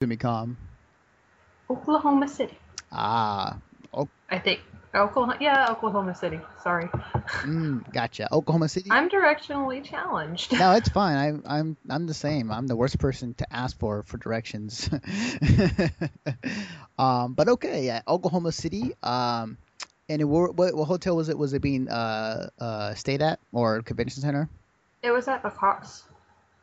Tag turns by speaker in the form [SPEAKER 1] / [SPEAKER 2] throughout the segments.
[SPEAKER 1] Sumicom?
[SPEAKER 2] Oklahoma City.
[SPEAKER 1] Ah, oh,
[SPEAKER 2] I think Oklahoma. Yeah, Oklahoma City. Sorry.
[SPEAKER 1] mm, gotcha. Oklahoma City.
[SPEAKER 2] I'm directionally challenged.
[SPEAKER 1] No, it's fine. I, I'm I'm the same. I'm the worst person to ask for for directions. um, but okay, yeah, Oklahoma City. Um, and what, what hotel was it? Was it being uh uh stayed at or convention center?
[SPEAKER 2] It was at the Cox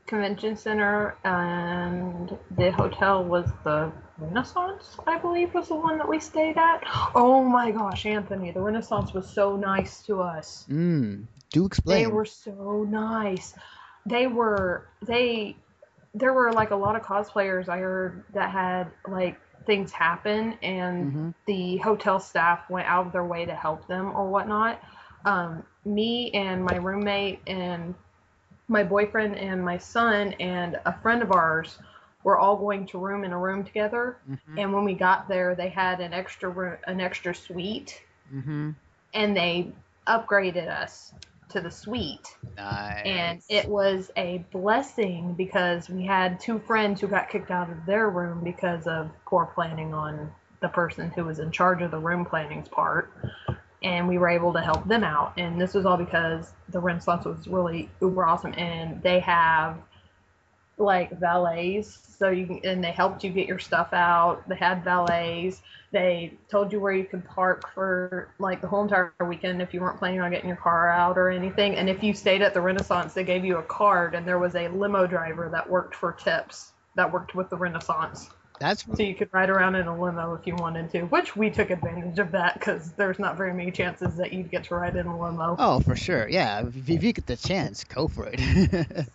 [SPEAKER 2] Convention Center, and the hotel was the Renaissance, I believe, was the one that we stayed at. Oh my gosh, Anthony, the Renaissance was so nice to us.
[SPEAKER 1] Mm, do explain.
[SPEAKER 2] They were so nice. They were they there were like a lot of cosplayers I heard that had like things happen and
[SPEAKER 1] Mhm.
[SPEAKER 2] the hotel staff went out of their way to help them or whatnot. Um, me and my roommate and my boyfriend and my son and a friend of ours were all going to room in a room together.
[SPEAKER 1] Mhm.
[SPEAKER 2] And when we got there, they had an extra room, an extra suite,
[SPEAKER 1] Mhm.
[SPEAKER 2] and they upgraded us to the suite
[SPEAKER 1] Nice.
[SPEAKER 2] and it was a blessing because we had two friends who got kicked out of their room because of poor planning on the person who was in charge of the room planning's part and we were able to help them out. And this was all because the renaissance was really uber awesome and they have like valets so you can and they helped you get your stuff out. They had valets. They told you where you could park for like the whole entire weekend if you weren't planning on getting your car out or anything. And if you stayed at the renaissance they gave you a card and there was a limo driver that worked for tips that worked with the renaissance
[SPEAKER 1] That's
[SPEAKER 2] so you could ride around in a limo if you wanted to which we took advantage of that because there's not very many chances that you'd get to ride in a limo
[SPEAKER 1] oh for sure. Yeah, if, if you get the chance, go for it.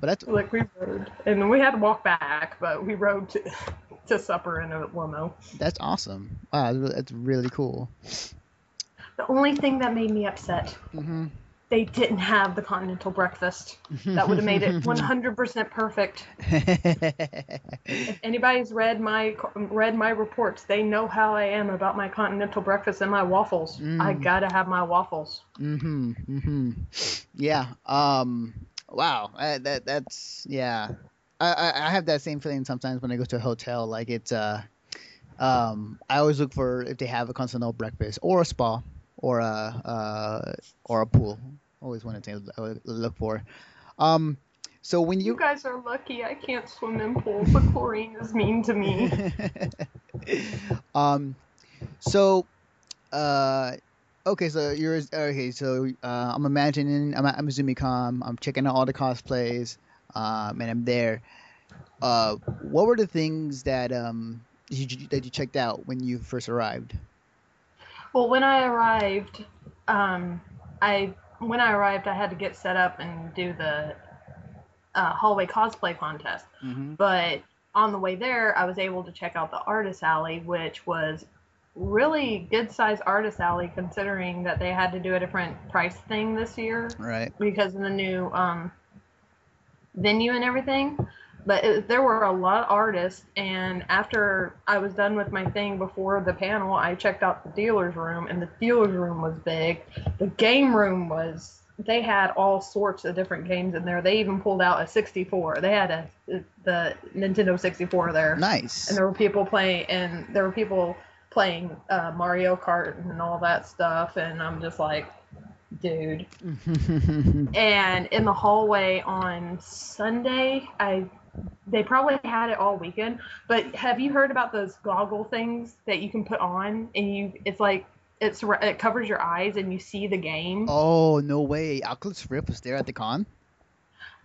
[SPEAKER 1] but that's
[SPEAKER 2] like we rode and we had to walk back but we rode to, to supper in a limo
[SPEAKER 1] that's awesome. Wow, that's really, cool.
[SPEAKER 2] the only thing that made me upset
[SPEAKER 1] Mm-hmm.
[SPEAKER 2] They didn't have the continental breakfast that would have made it 100% perfect if anybody's read my read my reports they know how i am about my continental breakfast and my waffles i
[SPEAKER 1] Mm.
[SPEAKER 2] gotta have my waffles
[SPEAKER 1] Mm-hmm. Mm-hmm. Yeah. Um. Wow. Uh, that that's yeah. I, I I have that same feeling sometimes when I go to a hotel. Like it's uh, um, I always look for if they have a continental breakfast or a spa or a uh or a pool. Always one of the things I look for. Um. So when
[SPEAKER 2] you
[SPEAKER 1] you
[SPEAKER 2] guys are lucky i can't swim in pools the chlorine is mean to me
[SPEAKER 1] um, so, uh, okay, so you're okay. So, uh, I'm imagining I'm at I'm. I'm checking out all the cosplays, um, and I'm there. Uh, what were the things that um you, that you checked out when you first arrived?
[SPEAKER 2] well when i arrived um i when i arrived i had to get set up and do the uh, hallway cosplay contest
[SPEAKER 1] Mm-hmm.
[SPEAKER 2] but on the way there i was able to check out the artist alley which was really good size artist alley considering that they had to do a different price thing this year
[SPEAKER 1] Right.
[SPEAKER 2] because of the new um, venue and everything but it, there were a lot of artists and after i was done with my thing before the panel i checked out the dealer's room and the dealer's room was big. The game room was they had all sorts of different games in there. They even pulled out a 64 they had a the nintendo 64 there.
[SPEAKER 1] Nice.
[SPEAKER 2] and there were people playing and there were people playing uh, mario kart and all that stuff and i'm just like dude. And in the hallway on Sunday, I they probably had it all weekend. But have you heard about those goggle things that you can put on and you? It's like it's it covers your eyes and you see the game.
[SPEAKER 1] oh no way! Oculus Rift was there at the con.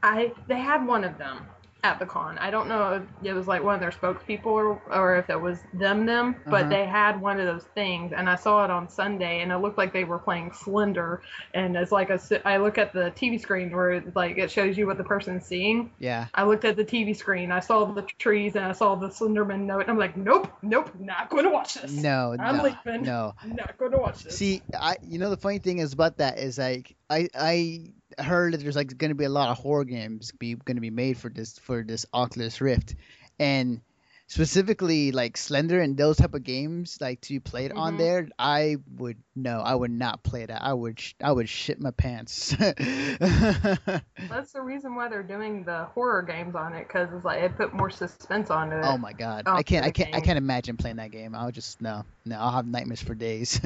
[SPEAKER 2] I they had one of them at the con. I don't know if it was like one of their spokespeople or, or if it was them them, but
[SPEAKER 1] Uh-huh.
[SPEAKER 2] they had one of those things, and I saw it on Sunday, and it looked like they were playing Slender, and it's like a I look at the TV screen where it's like it shows you what the person's seeing.
[SPEAKER 1] Yeah.
[SPEAKER 2] I looked at the TV screen, I saw the trees, and I saw the Slenderman note, and I'm like, nope, nope, not going to watch this.
[SPEAKER 1] No.
[SPEAKER 2] I'm
[SPEAKER 1] no.
[SPEAKER 2] leaving.
[SPEAKER 1] No.
[SPEAKER 2] Not going to watch this.
[SPEAKER 1] See, I you know the funny thing is about that is like I I heard that there's like going to be a lot of horror games be going to be made for this for this Oculus Rift, and specifically like Slender and those type of games, like to play it on
[SPEAKER 2] Mhm.
[SPEAKER 1] there, I would no, I would not play that. I would sh- I would shit my pants.
[SPEAKER 2] That's the reason why they're doing the horror games on it because it's like it put more suspense onto it.
[SPEAKER 1] oh my god, I can't I can't I can't imagine playing that game. I'll just no no I'll have nightmares for days.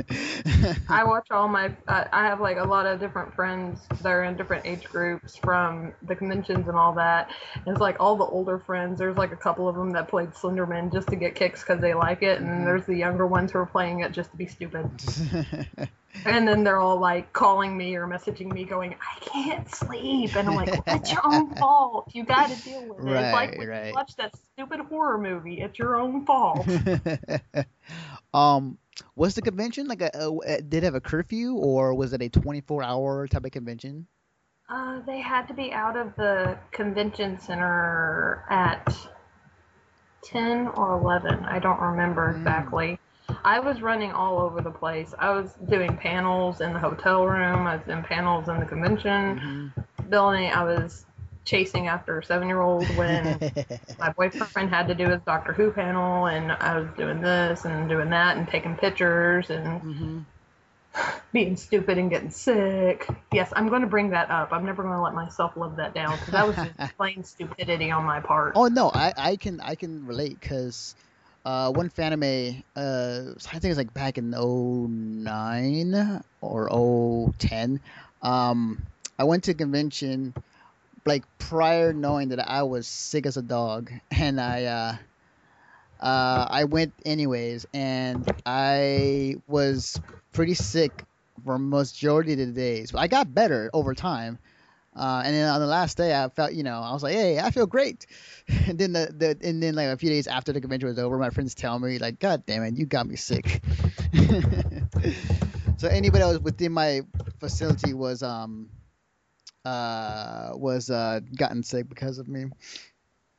[SPEAKER 2] I watch all my. I I have like a lot of different friends that are in different age groups from the conventions and all that. And it's like all the older friends. There's like a couple of them that played Slenderman just to get kicks because they like it, and
[SPEAKER 1] Mhm.
[SPEAKER 2] there's the younger ones who are playing it just to be stupid. And then they're all like calling me or messaging me, going, "I can't sleep," and I'm like, "It's your own fault. You got to deal with it. it's like when
[SPEAKER 1] right.
[SPEAKER 2] you watch that stupid horror movie. It's your own fault."
[SPEAKER 1] um, was the convention like a, a did it have a curfew or was it a 24 hour type of convention?
[SPEAKER 2] Uh, they had to be out of the convention center at 10 or 11. I don't remember
[SPEAKER 1] Mm.
[SPEAKER 2] exactly. I was running all over the place. I was doing panels in the hotel room, I was doing panels in the convention
[SPEAKER 1] Mhm.
[SPEAKER 2] building. I was chasing after a seven year old when my boyfriend had to do his Doctor Who panel, and I was doing this and doing that and taking pictures and
[SPEAKER 1] Mhm.
[SPEAKER 2] Being stupid and getting sick. Yes, I'm going to bring that up. I'm never going to let myself live that down because that was just plain stupidity on my part.
[SPEAKER 1] Oh no, I, I can I can relate because uh, one fanime, uh, I think it's like back in 09 or 010. Um, I went to a convention like prior knowing that I was sick as a dog, and I uh, uh, I went anyways, and I was pretty sick for majority of the days. But I got better over time. Uh, and then on the last day, I felt, you know, I was like, "Hey, I feel great." And then the, the and then like a few days after the convention was over, my friends tell me like, "God damn it, you got me sick." so anybody that was within my facility was um uh was uh gotten sick because of me.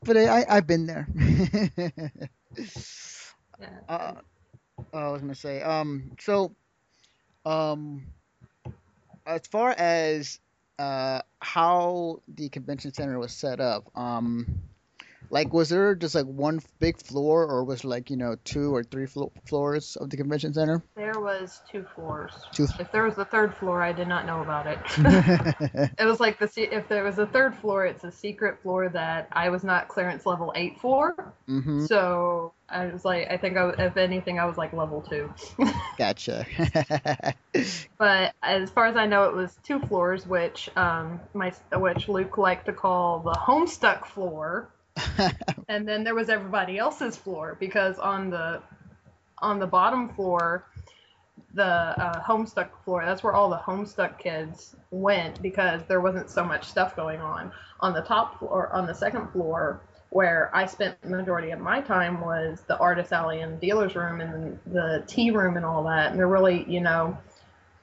[SPEAKER 1] But I, I I've been there.
[SPEAKER 2] Yeah.
[SPEAKER 1] uh, I was gonna say um so um as far as uh how the convention center was set up um like was there just like one big floor or was like you know two or three flo- floors of the convention center
[SPEAKER 2] There was two floors.
[SPEAKER 1] Two-
[SPEAKER 2] If there was a third floor, I did not know about it. it was like the if there was a third floor, it's a secret floor that I was not clearance level eight for.
[SPEAKER 1] hmm
[SPEAKER 2] So I was like, I think I, if anything, I was like level two.
[SPEAKER 1] gotcha
[SPEAKER 2] But as far as I know, it was two floors, which um my which Luke liked to call the Homestuck floor, and then there was everybody else's floor because on the on the bottom floor, the uh, Homestuck floor, that's where all the Homestuck kids went because there wasn't so much stuff going on. On the top floor, on the second floor, where I spent the majority of my time was the artist alley and dealer's room and the tea room and all that. And they're really, you know,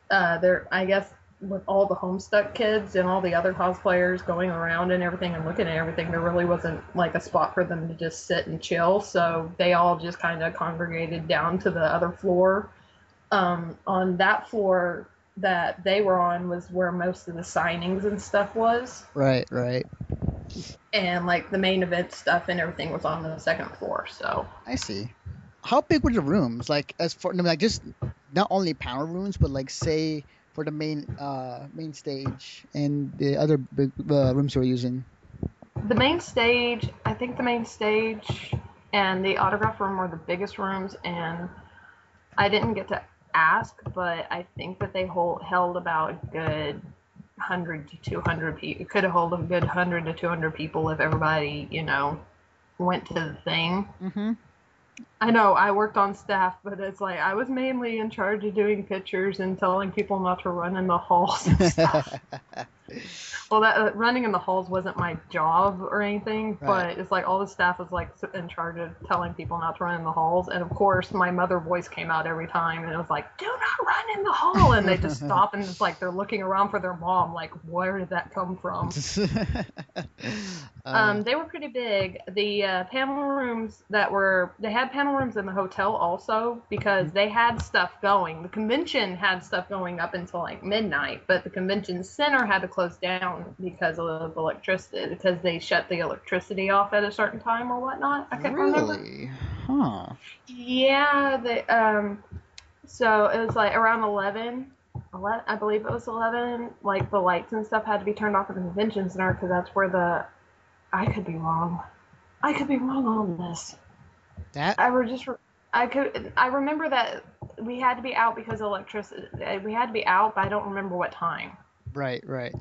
[SPEAKER 2] uh, there I guess with all the Homestuck kids and all the other cosplayers going around and everything and looking at everything, there really wasn't like a spot for them to just sit and chill. So they all just kind of congregated down to the other floor. Um, on that floor that they were on was where most of the signings and stuff was,
[SPEAKER 1] right right
[SPEAKER 2] and like the main event stuff and everything was on the second floor. So
[SPEAKER 1] i see how big were the rooms like as for I mean, like just not only power rooms but like say for the main uh main stage and the other big uh, rooms you were using
[SPEAKER 2] the main stage, I think the main stage and the autograph room were the biggest rooms, and I didn't get to ask, but I think that they hold, held about a good 100 to 200 people. It could have held a good 100 to 200 people if everybody, you know, went to the thing.
[SPEAKER 1] mm-hmm
[SPEAKER 2] I know I worked on staff, but it's like I was mainly in charge of doing pictures and telling people not to run in the halls and stuff. Well, that uh, running in the halls wasn't my job or anything,
[SPEAKER 1] Right.
[SPEAKER 2] but it's like all the staff was like in charge of telling people not to run in the halls. And of course, my mother voice came out every time, and it was like, "Do not run in the hall!" And they just stop and it's like they're looking around for their mom, like, "Where did that come from?" Um,
[SPEAKER 1] uh,
[SPEAKER 2] they were pretty big. The uh, panel rooms that were they had panel rooms in the hotel also because they had stuff going. The convention had stuff going up until like midnight, but the convention center had to close closed down because of electricity because they shut the electricity off at a certain time or whatnot. I can't remember.
[SPEAKER 1] really? Huh.
[SPEAKER 2] Yeah, they um so it was like around 11, 11 I believe it was 11, like the lights and stuff had to be turned off at the convention center because that's where the I could be wrong. I could be wrong on this.
[SPEAKER 1] That
[SPEAKER 2] I were just I could I remember that we had to be out because electricity. We had to be out, but I don't remember what time.
[SPEAKER 1] right, right.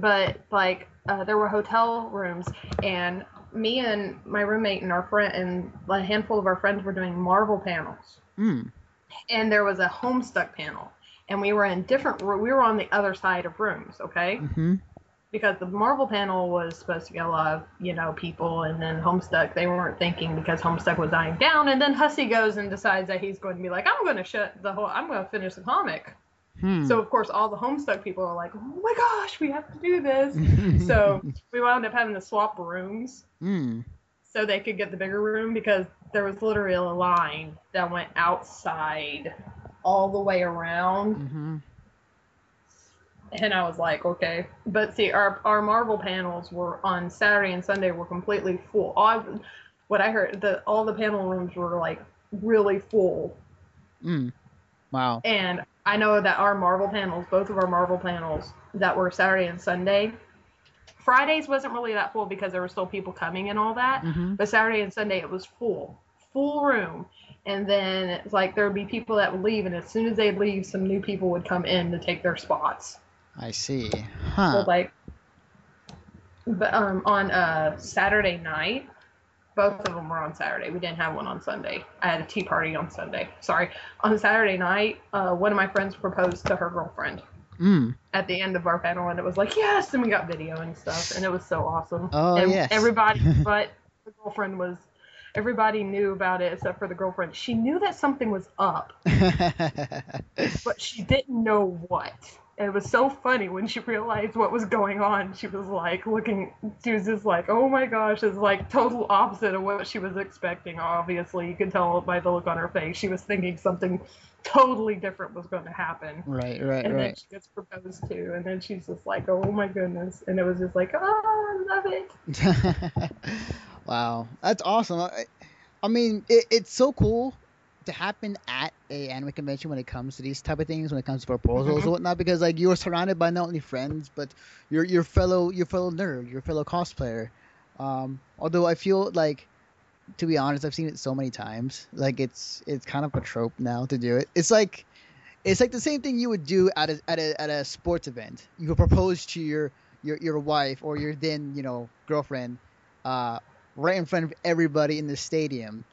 [SPEAKER 2] But like uh, there were hotel rooms, and me and my roommate and our friend and a handful of our friends were doing Marvel panels,
[SPEAKER 1] Mm.
[SPEAKER 2] and there was a Homestuck panel, and we were in different. We were on the other side of rooms, okay?
[SPEAKER 1] Mm-hmm.
[SPEAKER 2] because the Marvel panel was supposed to get a lot of, you know, people, and then Homestuck, they weren't thinking because Homestuck was dying down, and then Hussie goes and decides that he's going to be like, I'm going to shut the whole, I'm going to finish the comic.
[SPEAKER 1] Hmm.
[SPEAKER 2] So, of course, all the Homestuck people are like, oh my gosh, we have to do this. so, we wound up having to swap rooms
[SPEAKER 1] Hmm.
[SPEAKER 2] so they could get the bigger room because there was literally a line that went outside all the way around
[SPEAKER 1] Mm-hmm.
[SPEAKER 2] And I was like, okay. But see, our our Marvel panels were on Saturday and Sunday were completely full. All, what I heard, the all the panel rooms were like really full.
[SPEAKER 1] Mm. Wow.
[SPEAKER 2] And I know that our Marvel panels, both of our Marvel panels that were Saturday and Sunday, Fridays wasn't really that full because there were still people coming and all that.
[SPEAKER 1] Mm-hmm.
[SPEAKER 2] But Saturday and Sunday it was full, full room. And then it's like there would be people that would leave, and as soon as they'd leave, some new people would come in to take their spots.
[SPEAKER 1] I see.
[SPEAKER 2] So
[SPEAKER 1] Huh.
[SPEAKER 2] like, but um, on a Saturday night, both of them were on Saturday. We didn't have one on Sunday. I had a tea party on Sunday. Sorry, on Saturday night, uh, one of my friends proposed to her girlfriend
[SPEAKER 1] Mm.
[SPEAKER 2] at the end of our panel, and it was like yes, and we got video and stuff, and it was so awesome.
[SPEAKER 1] Oh,
[SPEAKER 2] and
[SPEAKER 1] yes.
[SPEAKER 2] Everybody but the girlfriend was. Everybody knew about it except for the girlfriend. She knew that something was up, but she didn't know what. It was so funny when she realized what was going on. She was like looking, she was just like, oh my gosh, it's like total opposite of what she was expecting. Obviously, you could tell by the look on her face. She was thinking something totally different was going to happen.
[SPEAKER 1] right, right,
[SPEAKER 2] And then she gets proposed to, and then she's just like, oh my goodness. And it was just like, oh, I love it.
[SPEAKER 1] wow, that's awesome. I, I mean, it, it's so cool to happen at a anime convention when it comes to these type of things, when it comes to proposals
[SPEAKER 2] Mhm.
[SPEAKER 1] and whatnot, because like you're surrounded by not only friends but your your fellow your fellow nerd, your fellow cosplayer. Um, although I feel like, to be honest, I've seen it so many times. Like it's it's kind of a trope now to do it. It's like it's like the same thing you would do at a at a at a sports event. You would propose to your your your wife or your then you know girlfriend, uh, right in front of everybody in the stadium,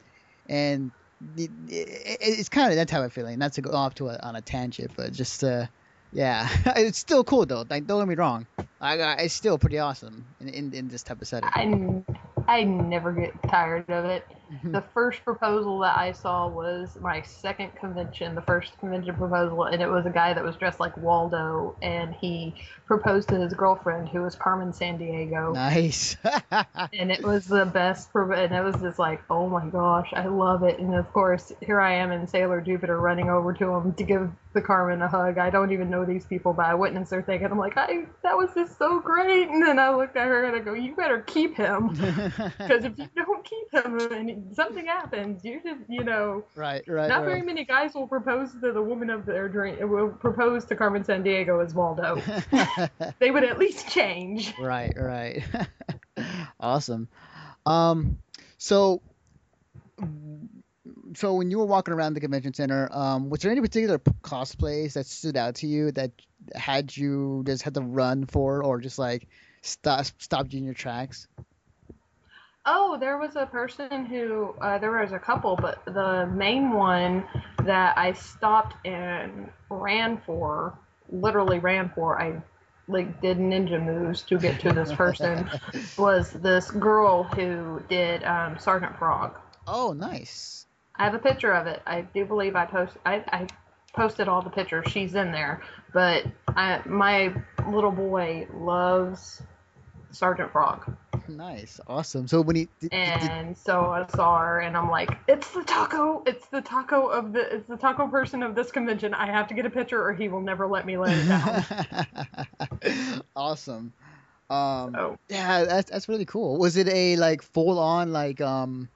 [SPEAKER 1] and it, it, it's kind of that type of feeling. Not to go off to a, on a tangent, but just uh, yeah, it's still cool though. Like don't get me wrong, I, I it's still pretty awesome in, in in this type of setting.
[SPEAKER 2] I, I never get tired of it.
[SPEAKER 1] Mhm.
[SPEAKER 2] The first proposal that I saw was my second convention, the first convention proposal, and it was a guy that was dressed like Waldo, and he proposed to his girlfriend, who was Carmen Sandiego,
[SPEAKER 1] nice.
[SPEAKER 2] and it was the best. Pro- and it was just like, oh my gosh, I love it. And of course, here I am in Sailor Jupiter, running over to him to give the Carmen a hug. I don't even know these people, but I witnessed their thing, and I'm like, I that was just so great. And then I looked at her and I go, you better keep him. Because if you don't keep him and something happens, you just, you know,
[SPEAKER 1] right, right,
[SPEAKER 2] not very many guys will propose to the woman of their dream, will propose to Carmen Sandiego as Waldo. they would at least change.
[SPEAKER 1] right, right. awesome. Um, so, so when you were walking around the convention center, um, was there any particular cosplays that stood out to you that had you just had to run for, or just like stop stopped you in your tracks?
[SPEAKER 2] Oh, there was a person who, uh, there was a couple, but the main one that I stopped and ran for, literally ran for, I like did ninja moves to get to this person, was this girl who did um, Sergeant Frog.
[SPEAKER 1] Oh, nice.
[SPEAKER 2] I have a picture of it. I do believe I post I, I posted all the pictures. She's in there, but I, my little boy loves Sergeant Frog.
[SPEAKER 1] nice, awesome. So when he did, did-
[SPEAKER 2] And so I saw her, and I'm like, "It's the taco! It's the taco of the it's the taco person of this convention. I have to get a picture, or he will never let me lay it down."
[SPEAKER 1] awesome. Um,
[SPEAKER 2] so
[SPEAKER 1] yeah, that's that's really cool. Was it a like full on like um,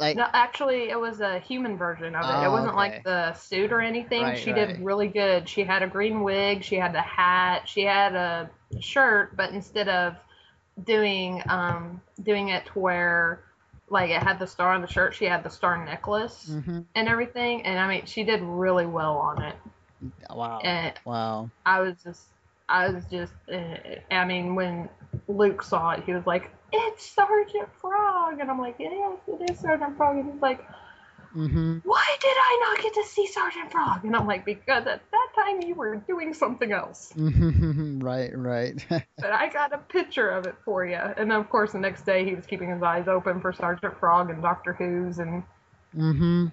[SPEAKER 1] like
[SPEAKER 2] no, actually, it was a human version of it.
[SPEAKER 1] Oh,
[SPEAKER 2] it wasn't
[SPEAKER 1] okay.
[SPEAKER 2] like the suit or anything.
[SPEAKER 1] Right,
[SPEAKER 2] she
[SPEAKER 1] right.
[SPEAKER 2] did really good. She had a green wig. She had the hat. She had a shirt, but instead of doing um doing it to where like it had the star on the shirt, she had the star necklace
[SPEAKER 1] Mhm.
[SPEAKER 2] and everything. And I mean, she did really well on it.
[SPEAKER 1] wow,
[SPEAKER 2] And
[SPEAKER 1] wow.
[SPEAKER 2] I was just, I was just, uh, I mean, when Luke saw it, he was like, "It's Sergeant Frog," and I'm like, "Yes, it is Sergeant Frog," and he's like,
[SPEAKER 1] hmm
[SPEAKER 2] "Why did I not get to see Sergeant Frog?" And I'm like, "Because at that time you were doing something else."
[SPEAKER 1] right, right.
[SPEAKER 2] But I got a picture of it for you, and then of course the next day he was keeping his eyes open for Sergeant Frog and Doctor Who's, and
[SPEAKER 1] mm-hmm.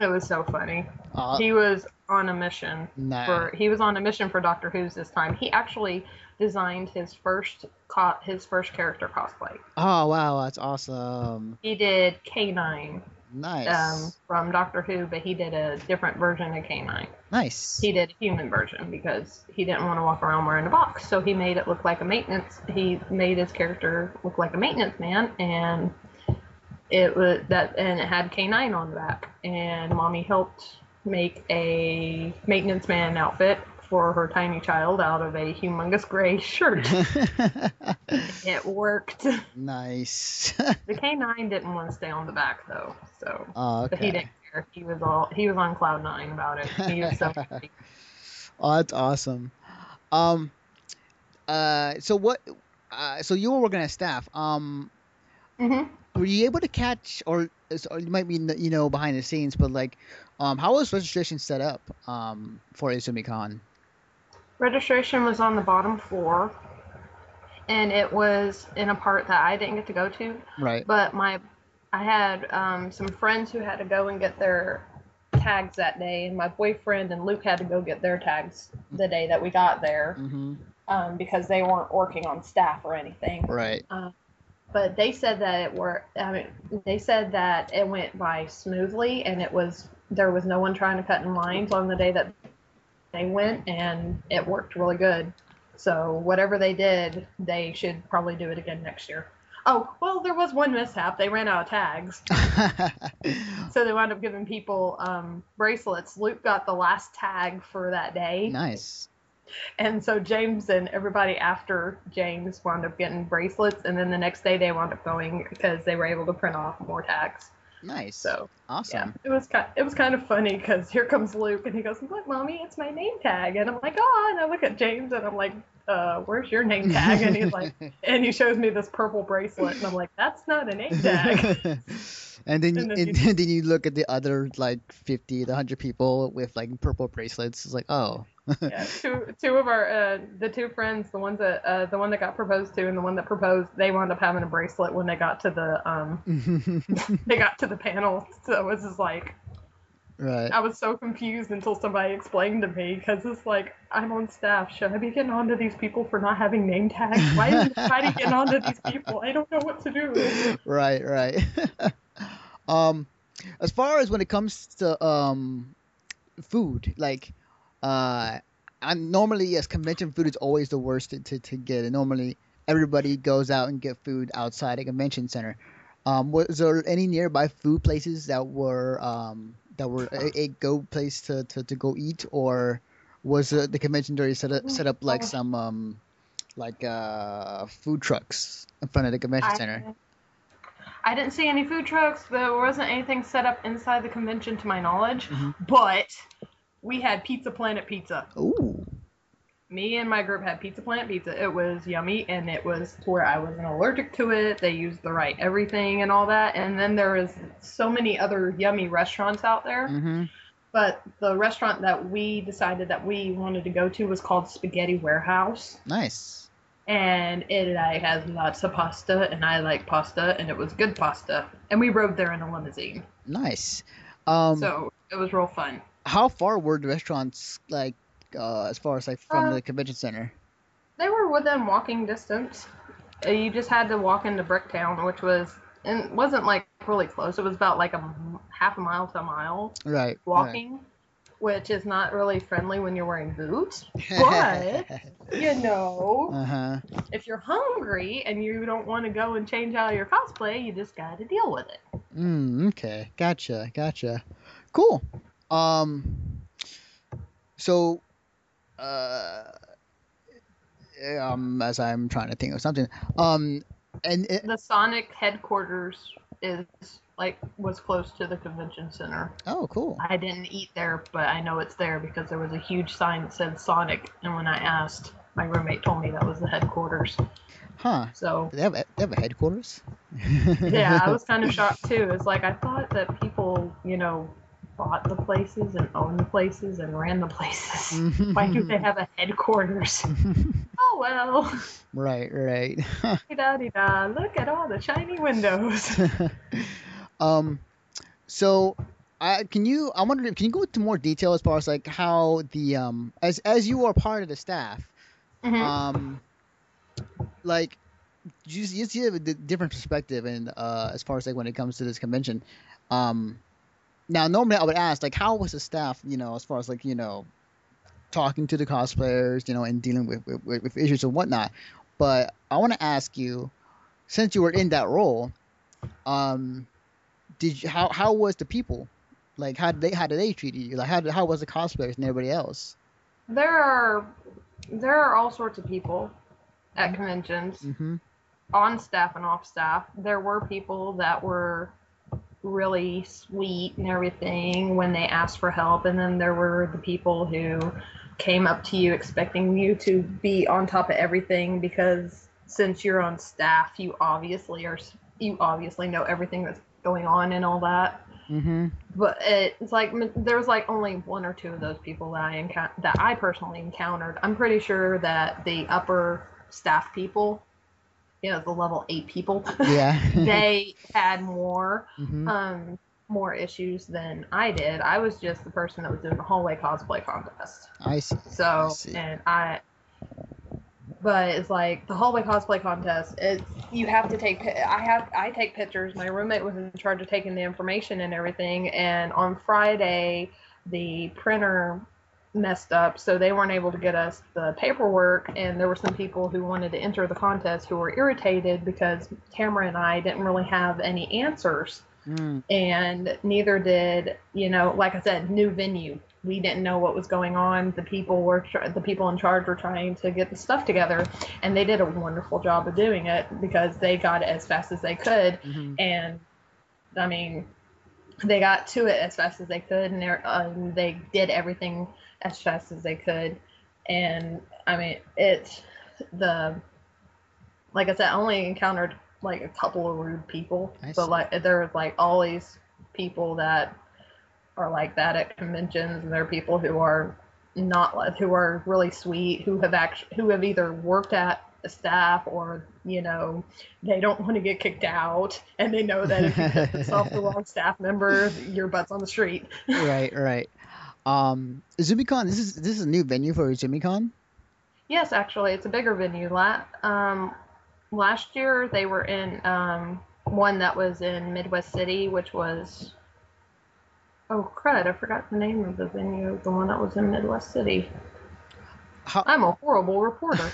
[SPEAKER 2] it was so funny.
[SPEAKER 1] Uh,
[SPEAKER 2] He was on a mission
[SPEAKER 1] nah.
[SPEAKER 2] for he was on a mission for Doctor Who's this time. He actually designed his first co- his first character cosplay.
[SPEAKER 1] Oh wow, that's awesome.
[SPEAKER 2] He did K9
[SPEAKER 1] Nice.
[SPEAKER 2] um, from Doctor Who, but he did a different version of K9.
[SPEAKER 1] nice.
[SPEAKER 2] He did a human version because he didn't want to walk around wearing a box, so he made it look like a maintenance. He made his character look like a maintenance man, and it was that, and it had K9 on the back. And mommy helped make a maintenance man outfit for her tiny child out of a humongous gray shirt. it worked.
[SPEAKER 1] nice.
[SPEAKER 2] The K9 didn't want to stay on the back though, so
[SPEAKER 1] oh,
[SPEAKER 2] but he didn't care. He was all he was on cloud nine about it. He was so happy.
[SPEAKER 1] Oh, that's awesome. Um, uh, so what? Uh, so you were working at staff. Um,
[SPEAKER 2] hmm
[SPEAKER 1] were you able to catch, or, or you might be, you know, behind the scenes, but like, um, how was registration set up, um, for IzumiCon?
[SPEAKER 2] Registration was on the bottom floor, and it was in a part that I didn't get to go to.
[SPEAKER 1] Right.
[SPEAKER 2] But my, I had um, some friends who had to go and get their tags that day, and my boyfriend and Luke had to go get their tags the day that we got there
[SPEAKER 1] Mm-hmm.
[SPEAKER 2] um, because they weren't working on staff or anything.
[SPEAKER 1] Right.
[SPEAKER 2] But they said that it were. I mean, they said that it went by smoothly, and it was there was no one trying to cut in lines on the day that they went, and it worked really good. So whatever they did, they should probably do it again next year. Oh well, there was one mishap. They ran out of tags, so they wound up giving people um, bracelets. Luke got the last tag for that day,
[SPEAKER 1] nice.
[SPEAKER 2] and so James and everybody after James wound up getting bracelets, and then the next day they wound up going because they were able to print off more tags.
[SPEAKER 1] Nice.
[SPEAKER 2] So yeah,
[SPEAKER 1] awesome.
[SPEAKER 2] it was kind it was kind of funny because here comes Luke and he goes, "Look, mommy, it's my name tag," and I'm like, "Oh," and I look at James and I'm like, "Uh, where's your name tag?" And he's like, and he shows me this purple bracelet, and I'm like, "That's not a name tag."
[SPEAKER 1] and then, you,
[SPEAKER 2] And then
[SPEAKER 1] and,
[SPEAKER 2] you-
[SPEAKER 1] then you look at the other like 50 the 100 people with like purple bracelets it's like oh
[SPEAKER 2] yeah, two two of our uh, the two friends, the ones that uh, the one that got proposed to and the one that proposed, they wound up having a bracelet when they got to the um they got to the panel. So it was just like
[SPEAKER 1] right
[SPEAKER 2] I was so confused until somebody explained to me because it's like I'm on staff. Should I be getting on to these people for not having name tags? Why am I trying to get on to these people? I don't know what to do.
[SPEAKER 1] right right um as far as when it comes to um food like uh and normally yes convention food is always the worst to, to, to get. And normally everybody goes out and get food outside a convention center. Um was there any nearby food places that were um that were a, a go place to, to, to go eat? Or was uh, the convention already set up set up like some um like uh food trucks in front of the convention center
[SPEAKER 2] I didn't see any food trucks. There wasn't anything set up inside the convention to my knowledge.
[SPEAKER 1] Mhm.
[SPEAKER 2] But we had Pizza Planet Pizza.
[SPEAKER 1] Ooh.
[SPEAKER 2] Me and my group had Pizza Planet Pizza. It was yummy and it was where I wasn't allergic to it. They used the right everything and all that. And then there was so many other yummy restaurants out there.
[SPEAKER 1] Mm-hmm.
[SPEAKER 2] But the restaurant that we decided that we wanted to go to was called Spaghetti Warehouse.
[SPEAKER 1] Nice.
[SPEAKER 2] And it like has lots of pasta and I like pasta and it was good pasta. And we rode there in a limousine.
[SPEAKER 1] Nice. Um,
[SPEAKER 2] so it was real fun.
[SPEAKER 1] how far were the restaurants like uh, as far as like from
[SPEAKER 2] Uh,
[SPEAKER 1] the convention center?
[SPEAKER 2] They were within walking distance. uh, you just had to walk into Bricktown, which was and wasn't like really close. It was about like a half a mile to a mile
[SPEAKER 1] Right.
[SPEAKER 2] walking, which is not really friendly when you're wearing boots. But you know,
[SPEAKER 1] uh huh.
[SPEAKER 2] if you're hungry and you don't want to go and change out your cosplay, you just got to deal with it.
[SPEAKER 1] Mm, okay. Gotcha. Gotcha. Cool. Um. So, uh, um, as I'm trying to think of something, um, and it,
[SPEAKER 2] The Sonic headquarters is like was close to the convention center.
[SPEAKER 1] oh, cool.
[SPEAKER 2] I didn't eat there, but I know it's there because there was a huge sign that said Sonic, and when I asked, my roommate told me that was the headquarters.
[SPEAKER 1] Huh?
[SPEAKER 2] So
[SPEAKER 1] They have a, they have a headquarters.
[SPEAKER 2] yeah, I was kind of shocked too. It's like I thought that people, you know, bought the places and owned the places and ran the places. Why do they have a headquarters? Oh well,
[SPEAKER 1] right. Right.
[SPEAKER 2] da da da. Look at all the shiny windows.
[SPEAKER 1] Um, so, I can you? I wonder. Can you go into more detail as far as like how the um as as you are part of the staff,
[SPEAKER 2] Mhm.
[SPEAKER 1] um, like you you see a different perspective and uh as far as like when it comes to this convention, um, now normally I would ask like how was the staff you know as far as like you know talking to the cosplayers you know and dealing with with, with issues and whatnot, but I want to ask you since you were in that role, um, did you how how was the people? Like how did they how did they treat you? Like how did, how was the cosplayers and everybody else?
[SPEAKER 2] there are there are all sorts of people at conventions.
[SPEAKER 1] Mm-hmm.
[SPEAKER 2] on staff and off staff, there were people that were really sweet and everything when they asked for help, and then there were the people who came up to you expecting you to be on top of everything because since you're on staff, you obviously are you obviously know everything that's going on and all that.
[SPEAKER 1] Mm-hmm.
[SPEAKER 2] But it's like there was like only one or two of those people that I encountered that I personally encountered. I'm pretty sure that the upper staff people, you know, the level eight people,
[SPEAKER 1] Yeah.
[SPEAKER 2] they had more
[SPEAKER 1] hmm
[SPEAKER 2] um more issues than I did. I was just the person that was doing the hallway cosplay contest.
[SPEAKER 1] I see.
[SPEAKER 2] So
[SPEAKER 1] see.
[SPEAKER 2] and I but it's like the hallway cosplay contest. It's you have to take. I have I take pictures. My roommate was in charge of taking the information and everything. And on Friday, the printer messed up, so they weren't able to get us the paperwork. And there were some people who wanted to enter the contest who were irritated because Tamara and I didn't really have any answers
[SPEAKER 1] Mm,
[SPEAKER 2] and neither did you know like i said new venue we didn't know what was going on the people were tr- the people in charge were trying to get the stuff together and they did a wonderful job of doing it because they got it as fast as they could
[SPEAKER 1] mhm.
[SPEAKER 2] and i mean they got to it as fast as they could and um, they did everything as fast as they could and i mean it the like i said i only encountered like a couple of rude people
[SPEAKER 1] I
[SPEAKER 2] but
[SPEAKER 1] see.
[SPEAKER 2] like there was like all these people that are like that at conventions and there are people who are not like- who are really sweet who have actually who have either worked at a staff or you know they don't want to get kicked out and they know that if you piss off the wrong staff member your butt's on the street
[SPEAKER 1] right, right. Um, ZumiCon. This is this is a new venue for ZumiCon.
[SPEAKER 2] yes actually it's a bigger venue La- um, last year they were in um, one that was in midwest city which was oh crud i forgot the name of the venue the one that was in midwest city
[SPEAKER 1] How?
[SPEAKER 2] i'm a horrible reporter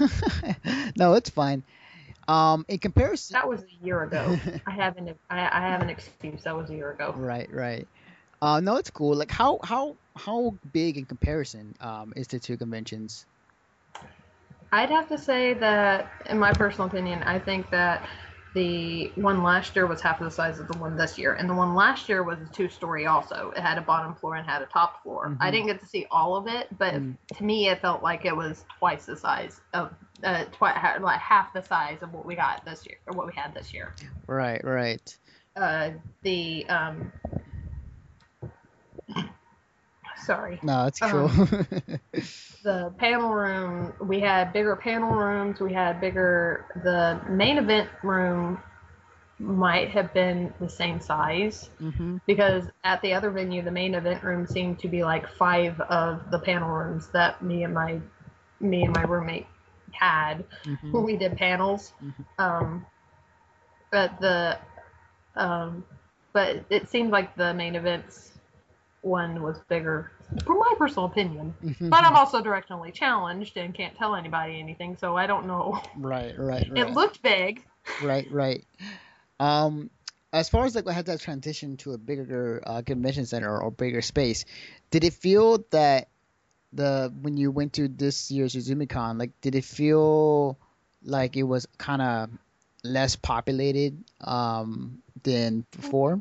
[SPEAKER 1] no, it's fine. Um, in comparison.
[SPEAKER 2] that was a year ago i have an I, I have an excuse that was a year ago
[SPEAKER 1] Right, right. Uh, no, it's cool. Like how how how big in comparison um is the two conventions?
[SPEAKER 2] I'd have to say that, in my personal opinion, I think that the one last year was half of the size of the one this year, and the one last year was a two-story. Also, it had a bottom floor and had a top floor. I
[SPEAKER 1] Mhm.
[SPEAKER 2] didn't get to see all of it, but
[SPEAKER 1] Mm.
[SPEAKER 2] to me, it felt like it was twice the size of, uh, twi- like half the size of what we got this year, or what we had this year.
[SPEAKER 1] Right, right.
[SPEAKER 2] Uh, the um, sorry.
[SPEAKER 1] No, it's
[SPEAKER 2] Um,
[SPEAKER 1] cool.
[SPEAKER 2] the panel room we had bigger panel rooms we had bigger the main event room might have been the same size
[SPEAKER 1] hmm
[SPEAKER 2] because at the other venue the main event room seemed to be like five of the panel rooms that me and my me and my roommate had
[SPEAKER 1] Mhm.
[SPEAKER 2] when we did panels.
[SPEAKER 1] Mhm.
[SPEAKER 2] Um, but the um, but it seemed like the main events one was bigger, for my personal opinion.
[SPEAKER 1] Mhm.
[SPEAKER 2] But I'm also directionally challenged and can't tell anybody anything, so I don't know.
[SPEAKER 1] right, right, right.
[SPEAKER 2] It looked big.
[SPEAKER 1] right, right. Um, as far as like what had that transition to a bigger uh, convention center or bigger space, did it feel that the when you went to this year's IzumiCon, like did it feel like it was kind of less populated um than before?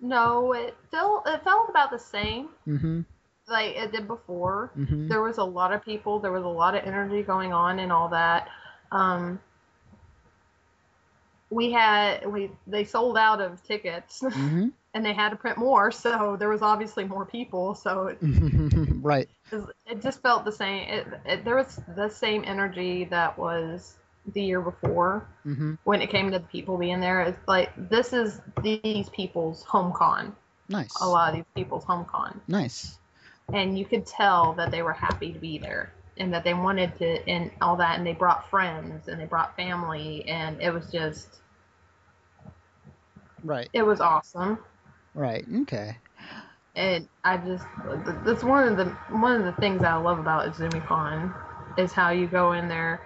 [SPEAKER 2] No, it felt it felt about the same
[SPEAKER 1] Mm-hmm.
[SPEAKER 2] like it did before.
[SPEAKER 1] Mm-hmm.
[SPEAKER 2] There was a lot of people. There was a lot of energy going on and all that. Um, we had we they sold out of tickets
[SPEAKER 1] Mm-hmm.
[SPEAKER 2] and they had to print more, so there was obviously more people. So it,
[SPEAKER 1] right.
[SPEAKER 2] it just felt the same. It, it, there was the same energy that was the year before
[SPEAKER 1] Mm-hmm.
[SPEAKER 2] when it came to the people being there. It's like this is these people's home con.
[SPEAKER 1] Nice.
[SPEAKER 2] A lot of these people's home con.
[SPEAKER 1] Nice.
[SPEAKER 2] and you could tell that they were happy to be there and that they wanted to and all that and they brought friends and they brought family and it was just
[SPEAKER 1] Right.
[SPEAKER 2] it was awesome
[SPEAKER 1] Right. Okay.
[SPEAKER 2] and i just that's one of the one of the things i love about ZumiCon is how you go in there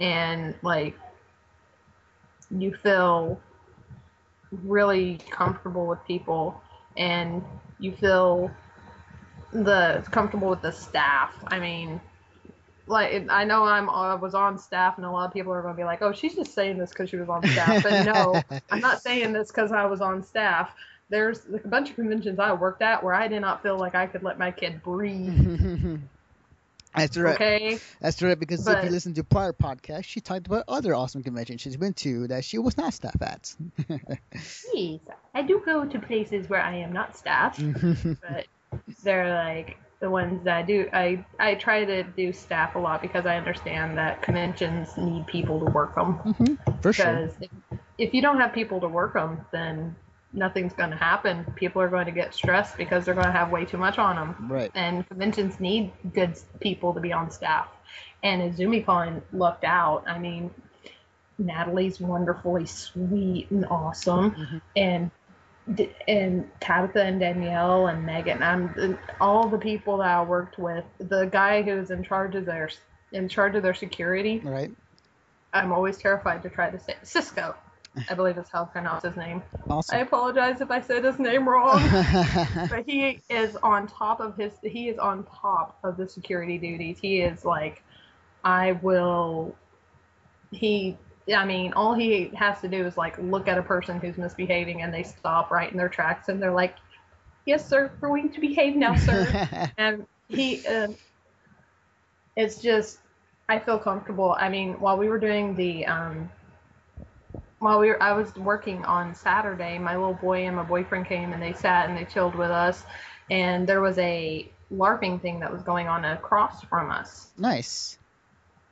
[SPEAKER 2] and like you feel really comfortable with people and you feel the comfortable with the staff. I mean like i know i'm i was on staff and a lot of people are going to be like oh she's just saying this because she was on staff. But no i'm not saying this because i was on staff. There's a bunch of conventions i worked at where i did not feel like i could let my kid breathe
[SPEAKER 1] That's right.
[SPEAKER 2] okay
[SPEAKER 1] That's right. Because if you listen to prior podcast, she talked about other awesome conventions she's been to that she was not staff at.
[SPEAKER 2] Yes, I do go to places where I am not staff, but they're like the ones that I do. I I try to do staff a lot because I understand that conventions need people to work them.
[SPEAKER 1] Mhm, For sure.
[SPEAKER 2] Because if, if you don't have people to work them, then nothing's going to happen. People are going to get stressed because they're going to have way too much on them.
[SPEAKER 1] Right.
[SPEAKER 2] And conventions need good people to be on staff. And as ZumiCon lucked out, I mean, Natalie's wonderfully sweet and awesome,
[SPEAKER 1] Mhm.
[SPEAKER 2] and and Tabitha and Danielle and Megan, I'm and all the people that I worked with. The guy who's in charge of their in charge of their security,
[SPEAKER 1] Right.
[SPEAKER 2] I'm always terrified to try to say Cisco. I believe is how to pronounce his name. I apologize if I said his name wrong. but he is on top of his he is on top of the security duties he is like i will he i mean all he has to do is like look at a person who's misbehaving and they stop right in their tracks and they're like yes sir we're going to behave now sir and he uh, it's just i feel comfortable i mean while we were doing the um while we were i was working on saturday my little boy and my boyfriend came and they sat and they chilled with us and there was a larping thing that was going on across from us
[SPEAKER 1] nice.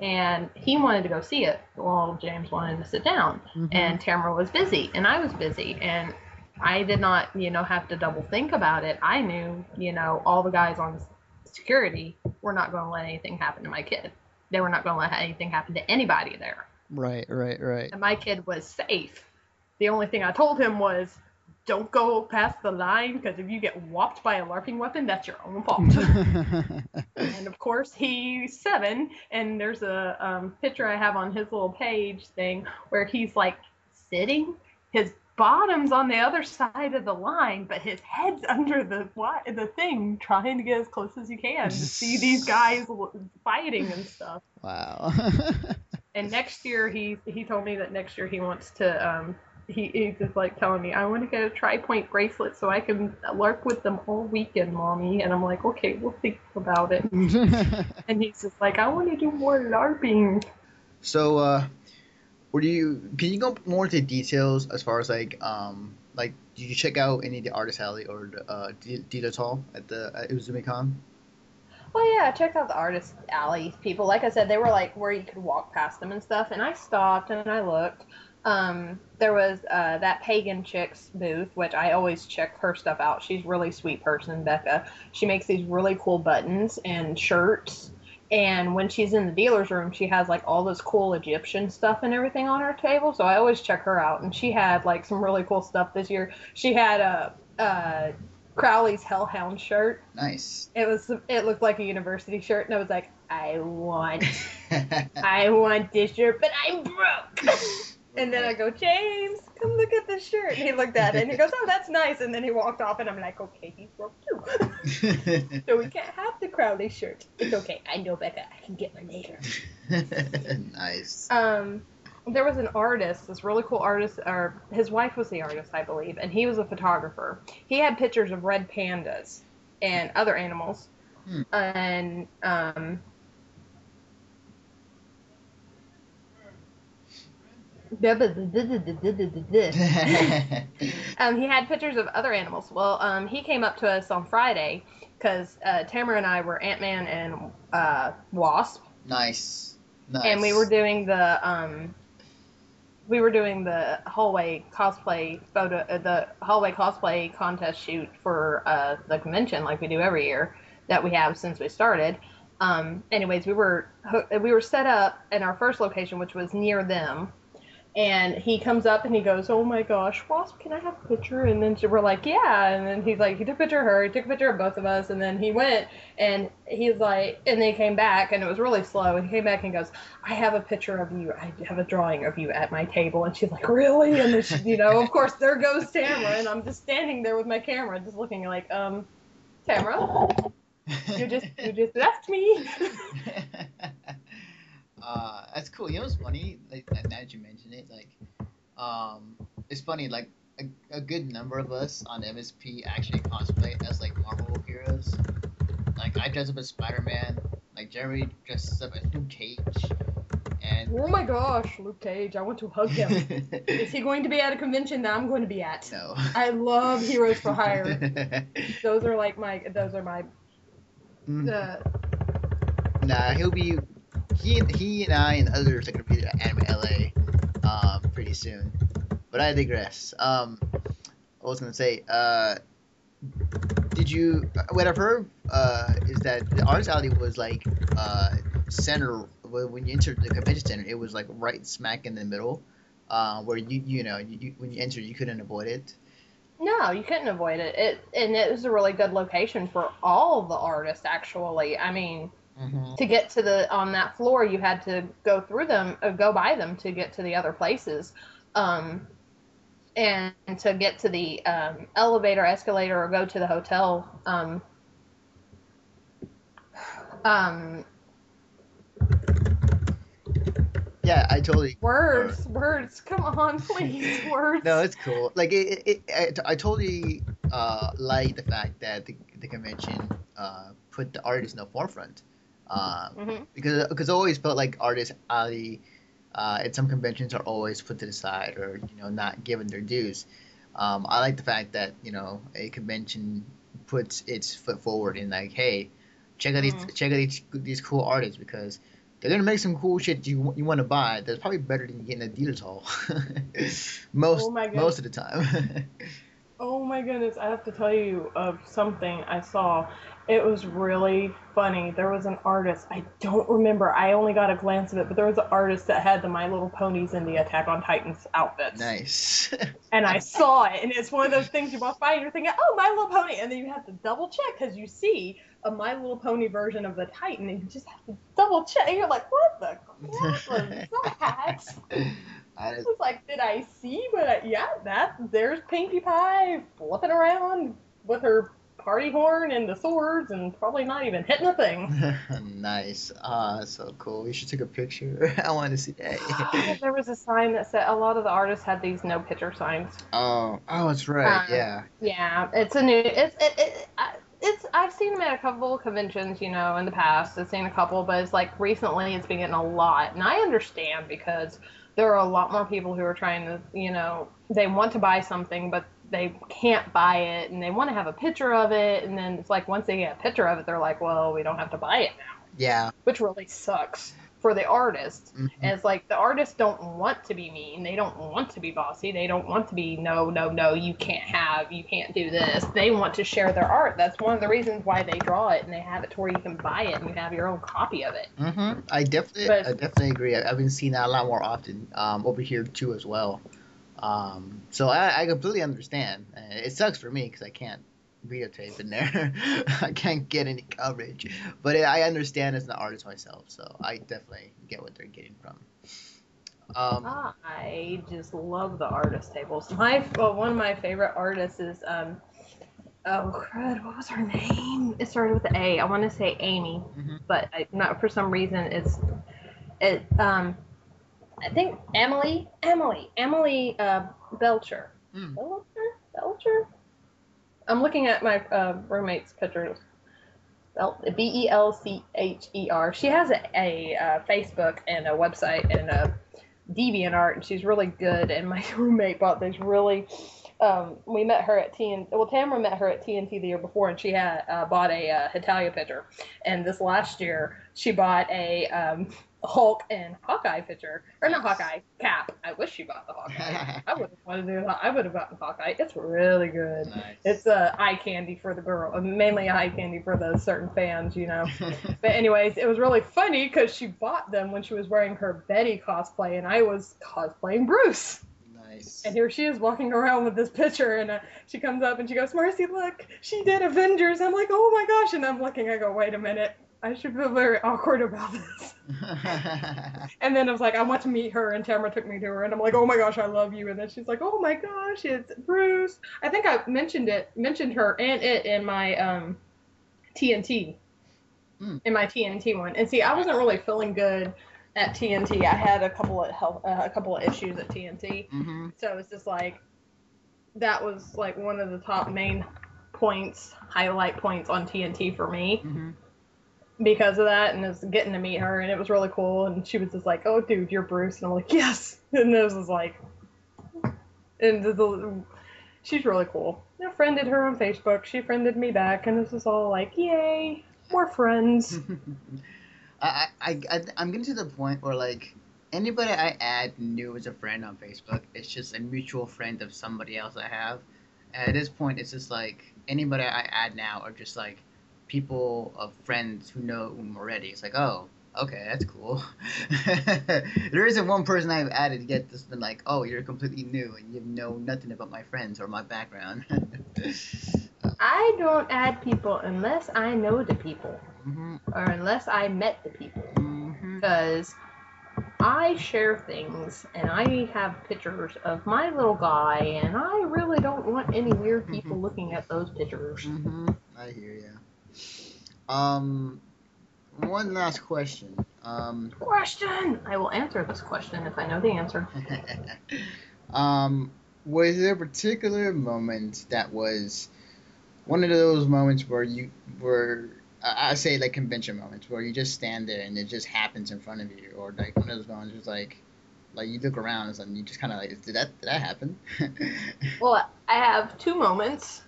[SPEAKER 2] and he wanted to go see it well james wanted to sit down
[SPEAKER 1] Mhm.
[SPEAKER 2] and Tamara was busy and I was busy and I did not, you know, have to double think about it. I knew, you know, all the guys on security were not going to let anything happen to my kid. They were not going to let anything happen to anybody there.
[SPEAKER 1] Right. Right. Right.
[SPEAKER 2] And my kid was safe. The only thing I told him was don't go past the line because if you get whopped by a LARPing weapon, that's your own fault. and of course he's seven and there's a um, picture i have on his little page thing where he's like sitting his bottom's on the other side of the line but his head's under the the thing trying to get as close as you can to see these guys fighting and stuff
[SPEAKER 1] wow.
[SPEAKER 2] and next year he he told me that next year he wants to um he, he's just like telling me I want to get a tri point bracelet so I can larp with them all weekend, mommy. And I'm like, okay, we'll think about it. And he's just like, I want to do more larping.
[SPEAKER 1] so, uh, were you? Can you go more into details as far as like, um, like, did you check out any of the artist alley or the uh, D- Dita Tall at the at IzumiCon?
[SPEAKER 2] Well, yeah, I checked out the artist alley people. Like I said, they were like where you could walk past them and stuff. And I stopped and I looked. Um, there was uh, that pagan chick's booth, which I always check her stuff out. She's really sweet person, Becca. She makes these really cool buttons and shirts, And when she's in the dealer's room, she has like all this cool Egyptian stuff and everything on her table. So I always check her out. And she had like some really cool stuff this year. She had a, a Crowley's Hellhound shirt.
[SPEAKER 1] Nice.
[SPEAKER 2] It was it looked like a university shirt, and I was like, I want, I want this shirt, but I'm broke. And then I go, James, come look at this shirt. And he looked at it and he goes, Oh, that's nice. And then he walked off, and I'm like, Okay, he's broke too. so we can't have the Crowley shirt. It's okay. I know Becca. I can get one later.
[SPEAKER 1] nice.
[SPEAKER 2] Um, there was an artist, this really cool artist, or his wife was the artist, I believe, and he was a photographer. He had pictures of red pandas and other animals,
[SPEAKER 1] Hmm.
[SPEAKER 2] and um, um, he had pictures of other animals. Well, um, he came up to us on Friday because uh, Tamara and I were Ant Man and uh, Wasp,
[SPEAKER 1] nice. Nice.
[SPEAKER 2] and we were doing the um, we were doing the hallway cosplay photo, uh, the hallway cosplay contest shoot for uh, the convention, like we do every year that we have since we started. Um, anyways, we were we were set up in our first location, which was near them. And he comes up and he goes, "Oh my gosh, Wasp, can I have a picture?" And then we're like, "Yeah." And then he's like, he took a picture of her, he took a picture of both of us, and then he went and he's like, and then he came back and it was really slow. And he came back and goes, "I have a picture of you. I have a drawing of you at my table." And she's like, "Really?" And then she, you know, of course, there goes Tamara, and I'm just standing there with my camera, just looking like, um, Tamara, you just you just left me.
[SPEAKER 1] uh, that's cool. You know what's funny? Like now that you mention it, like, um, it's funny. Like a, a good number of us on MSP actually cosplay as like Marvel heroes. Like I dress up as Spider Man. Like Jeremy dresses up as Luke Cage. And
[SPEAKER 2] Oh my gosh, Luke Cage! I want to hug him. Is he going to be at a convention that I'm going to be at?
[SPEAKER 1] no.
[SPEAKER 2] I love Heroes for Hire. Those are like my those are my
[SPEAKER 1] Mm.
[SPEAKER 2] uh,
[SPEAKER 1] Nah, he'll be. He he and I and others are gonna be at Anime LA, um, pretty soon. But I digress. Um, I was gonna say, uh, did you? What I've heard, uh, is that the Arts Alley was like, uh, center when you entered the convention center, it was like right smack in the middle, uh, where you you know you, when you entered you couldn't avoid it.
[SPEAKER 2] no, you couldn't avoid it. It and it was a really good location for all the artists. Actually, I mean,
[SPEAKER 1] Mm-hmm.
[SPEAKER 2] to get to the on that floor, you had to go through them, uh, go by them to get to the other places. Um, and to get to the um, elevator, escalator, or go to the hotel. Um, um,
[SPEAKER 1] Yeah, I totally
[SPEAKER 2] words, words, come on, please, words.
[SPEAKER 1] No, it's cool. Like it, it, it I, I totally uh, like the fact that the, the convention uh, put the artist in the forefront. Um,
[SPEAKER 2] Mhm.
[SPEAKER 1] because because I always felt like artist alley uh, at some conventions are always put to the side or you know not given their dues. Um, I like the fact that you know a convention puts its foot forward and like, hey, check out these
[SPEAKER 2] Mhm.
[SPEAKER 1] check out these, these cool artists because they're gonna make some cool shit you you want to buy. That's probably better than getting a dealer's hall. most
[SPEAKER 2] Oh
[SPEAKER 1] most of the time.
[SPEAKER 2] Oh my goodness, I have to tell you of something I saw. It was really funny. There was an artist, I don't remember, I only got a glance of it, but there was an artist that had the My Little Ponies in the Attack on Titans outfits.
[SPEAKER 1] nice.
[SPEAKER 2] And I saw it, and it's one of those things you walk by and you're thinking, oh, My Little Pony. And then you have to double check because you see a My Little Pony version of the Titan, and you just have to double check. And you're like, what the crap was that?
[SPEAKER 1] I
[SPEAKER 2] I was like, did I see? But I, yeah, that there's Pinkie Pie flipping around with her party horn and the swords, and probably not even hitting a thing.
[SPEAKER 1] nice. Ah, so cool. You should take a picture. I want to see that.
[SPEAKER 2] there was a sign that said a lot of the artists had these no picture signs.
[SPEAKER 1] oh, oh, that's right.
[SPEAKER 2] Um,
[SPEAKER 1] yeah.
[SPEAKER 2] Yeah, it's a new. It's it, it, I- it's. I've seen them at a couple conventions, you know, in the past. I've seen a couple, but it's like recently it's been getting a lot, and I understand because there are a lot more people who are trying to, you know, they want to buy something, but they can't buy it, and they want to have a picture of it, and then it's like once they get a picture of it, they're like, well, we don't have to buy it now,
[SPEAKER 1] Yeah.
[SPEAKER 2] which really sucks. for the artist.
[SPEAKER 1] Mhm.
[SPEAKER 2] And it's like the artists don't want to be mean. They don't want to be bossy. They don't want to be no, no, no. You can't have. You can't do this. They want to share their art. That's one of the reasons why they draw it and they have it to where you can buy it and you have your own copy of it.
[SPEAKER 1] mm-hmm. I definitely,
[SPEAKER 2] But-
[SPEAKER 1] I definitely agree. I- I've been seeing that a lot more often um, over here too as well. Um, so I, I completely understand. It sucks for me because I can't videotape in there. I can't get any coverage, but I understand as an artist myself, so I definitely get what they're getting from. Um,
[SPEAKER 2] I just love the artist tables. My well, one of my favorite artists is um oh crud, what was her name? It started with A. I want to say Amy,
[SPEAKER 1] Mhm.
[SPEAKER 2] but I, not for some reason it's it um I think Emily Emily Emily uh, Belcher
[SPEAKER 1] Mm.
[SPEAKER 2] Belcher Belcher. I'm looking at my uh, roommate's pictures. B E L C H E R. She has a, a uh, Facebook and a website and a DeviantArt, and she's really good. And my roommate bought this really. Um, we met her at TNT. Well, Tamara met her at TNT the year before, and she had uh, bought a uh, Hetalia picture. And this last year, she bought a um, Hulk and Hawkeye picture, or not Hawkeye Cap. I wish she bought the Hawkeye. I would have wanted to. do- I would have gotten Hawkeye. It's really good.
[SPEAKER 1] nice.
[SPEAKER 2] It's uh, eye candy for the girl, uh, mainly eye candy for the certain fans, you know. But anyways, it was really funny because she bought them when she was wearing her Betty cosplay, and I was cosplaying Bruce.
[SPEAKER 1] nice.
[SPEAKER 2] And here she is walking around with this picture, and uh, she comes up and she goes, "Marcy, look, she did Avengers." I'm like, "Oh my gosh!" And I'm looking, I go, "Wait a minute." I should feel very awkward about this. And then I was like, I want to meet her, and Tamara took me to her, and I'm like, oh my gosh, I love you. And then she's like, oh my gosh, it's Bruce. I think I mentioned it, mentioned her and it in my um, TNT,
[SPEAKER 1] Hmm.
[SPEAKER 2] in my TNT one. And see, I wasn't really feeling good at TNT. I had a couple of health, uh, a couple of issues at TNT,
[SPEAKER 1] hmm
[SPEAKER 2] so it's just like that was like one of the top main points, highlight points on TNT for me
[SPEAKER 1] hmm
[SPEAKER 2] because of that and it's getting to meet her and it was really cool and she was just like oh dude you're bruce and i'm like yes. And this was like and the, the, she's really cool. I friended her on facebook. She friended me back and this is all like yay more friends.
[SPEAKER 1] I, I, I, I'm getting to the point where like anybody I add new as a friend on Facebook, it's just a mutual friend of somebody else I have. At this point, it's just like anybody I add now are just like people of friends who know them already. It's like, oh, okay, that's cool. there isn't one person I've added yet that's been like, oh, you're completely new and you know nothing about my friends or my background.
[SPEAKER 2] i don't add people unless i know the people
[SPEAKER 1] hmm
[SPEAKER 2] or unless i met the people
[SPEAKER 1] hmm
[SPEAKER 2] because I share things and I have pictures of my little guy, and I really don't want any weird people looking at those pictures.
[SPEAKER 1] hmm I hear ya. Um, one last question. Um,
[SPEAKER 2] Question! I will answer this question if I know the answer.
[SPEAKER 1] um, was there a particular moment that was one of those moments where you were, I I say like convention moments, where you just stand there and it just happens in front of you, or like one of those moments where like, like you look around and you just kind of like, did that did that happen?
[SPEAKER 2] Well, I have two moments.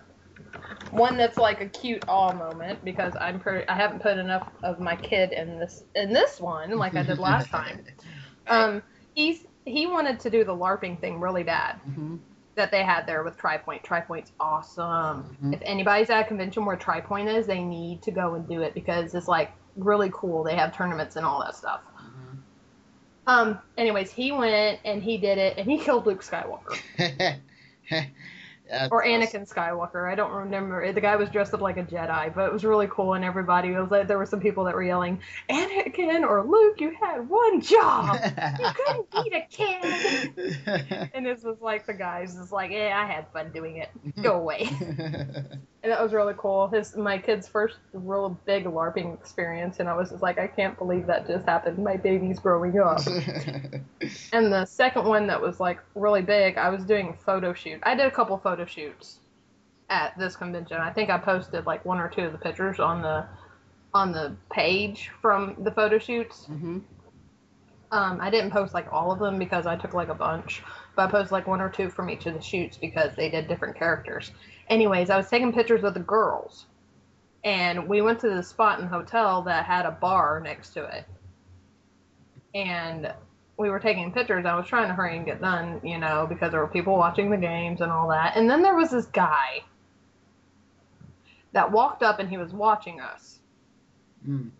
[SPEAKER 2] One that's like a cute awe moment because I'm pretty. I haven't put enough of my kid in this in this one like I did last time. Um, he's he wanted to do the LARPing thing really bad.
[SPEAKER 1] hmm
[SPEAKER 2] that they had there with TriPoint. TriPoint's awesome.
[SPEAKER 1] Mhm.
[SPEAKER 2] If anybody's at a convention where TriPoint is, they need to go and do it because it's like really cool. They have tournaments and all that stuff.
[SPEAKER 1] hmm
[SPEAKER 2] Um. Anyways, he went and he did it, and he killed Luke Skywalker
[SPEAKER 1] That's
[SPEAKER 2] or. Anakin Skywalker. I don't remember. The guy was dressed up like a Jedi, but it was really cool, and everybody was like, there were some people that were yelling, "Anakin or Luke, you had one job. You couldn't beat a kid." And this was like the guys is like, "Yeah, I had fun doing it. Go away." And that was really cool. His my kid's first real big LARPing experience, and I was just like, I can't believe that just happened. My baby's growing up. and the second one that was like really big, I was doing a photo shoot. I did a couple photo shoots at this convention. I think I posted like one or two of the pictures on the on the page from the photo shoots.
[SPEAKER 1] Mhm.
[SPEAKER 2] Um, I didn't post like all of them because I took like a bunch, but I posted like one or two from each of the shoots because they did different characters. Anyways, I was taking pictures of the girls, and we went to the spot in the hotel that had a bar next to it. and we were taking pictures. I was trying to hurry and get done, you know, because there were people watching the games and all that. And then there was this guy that walked up and he was watching us.
[SPEAKER 1] Mm.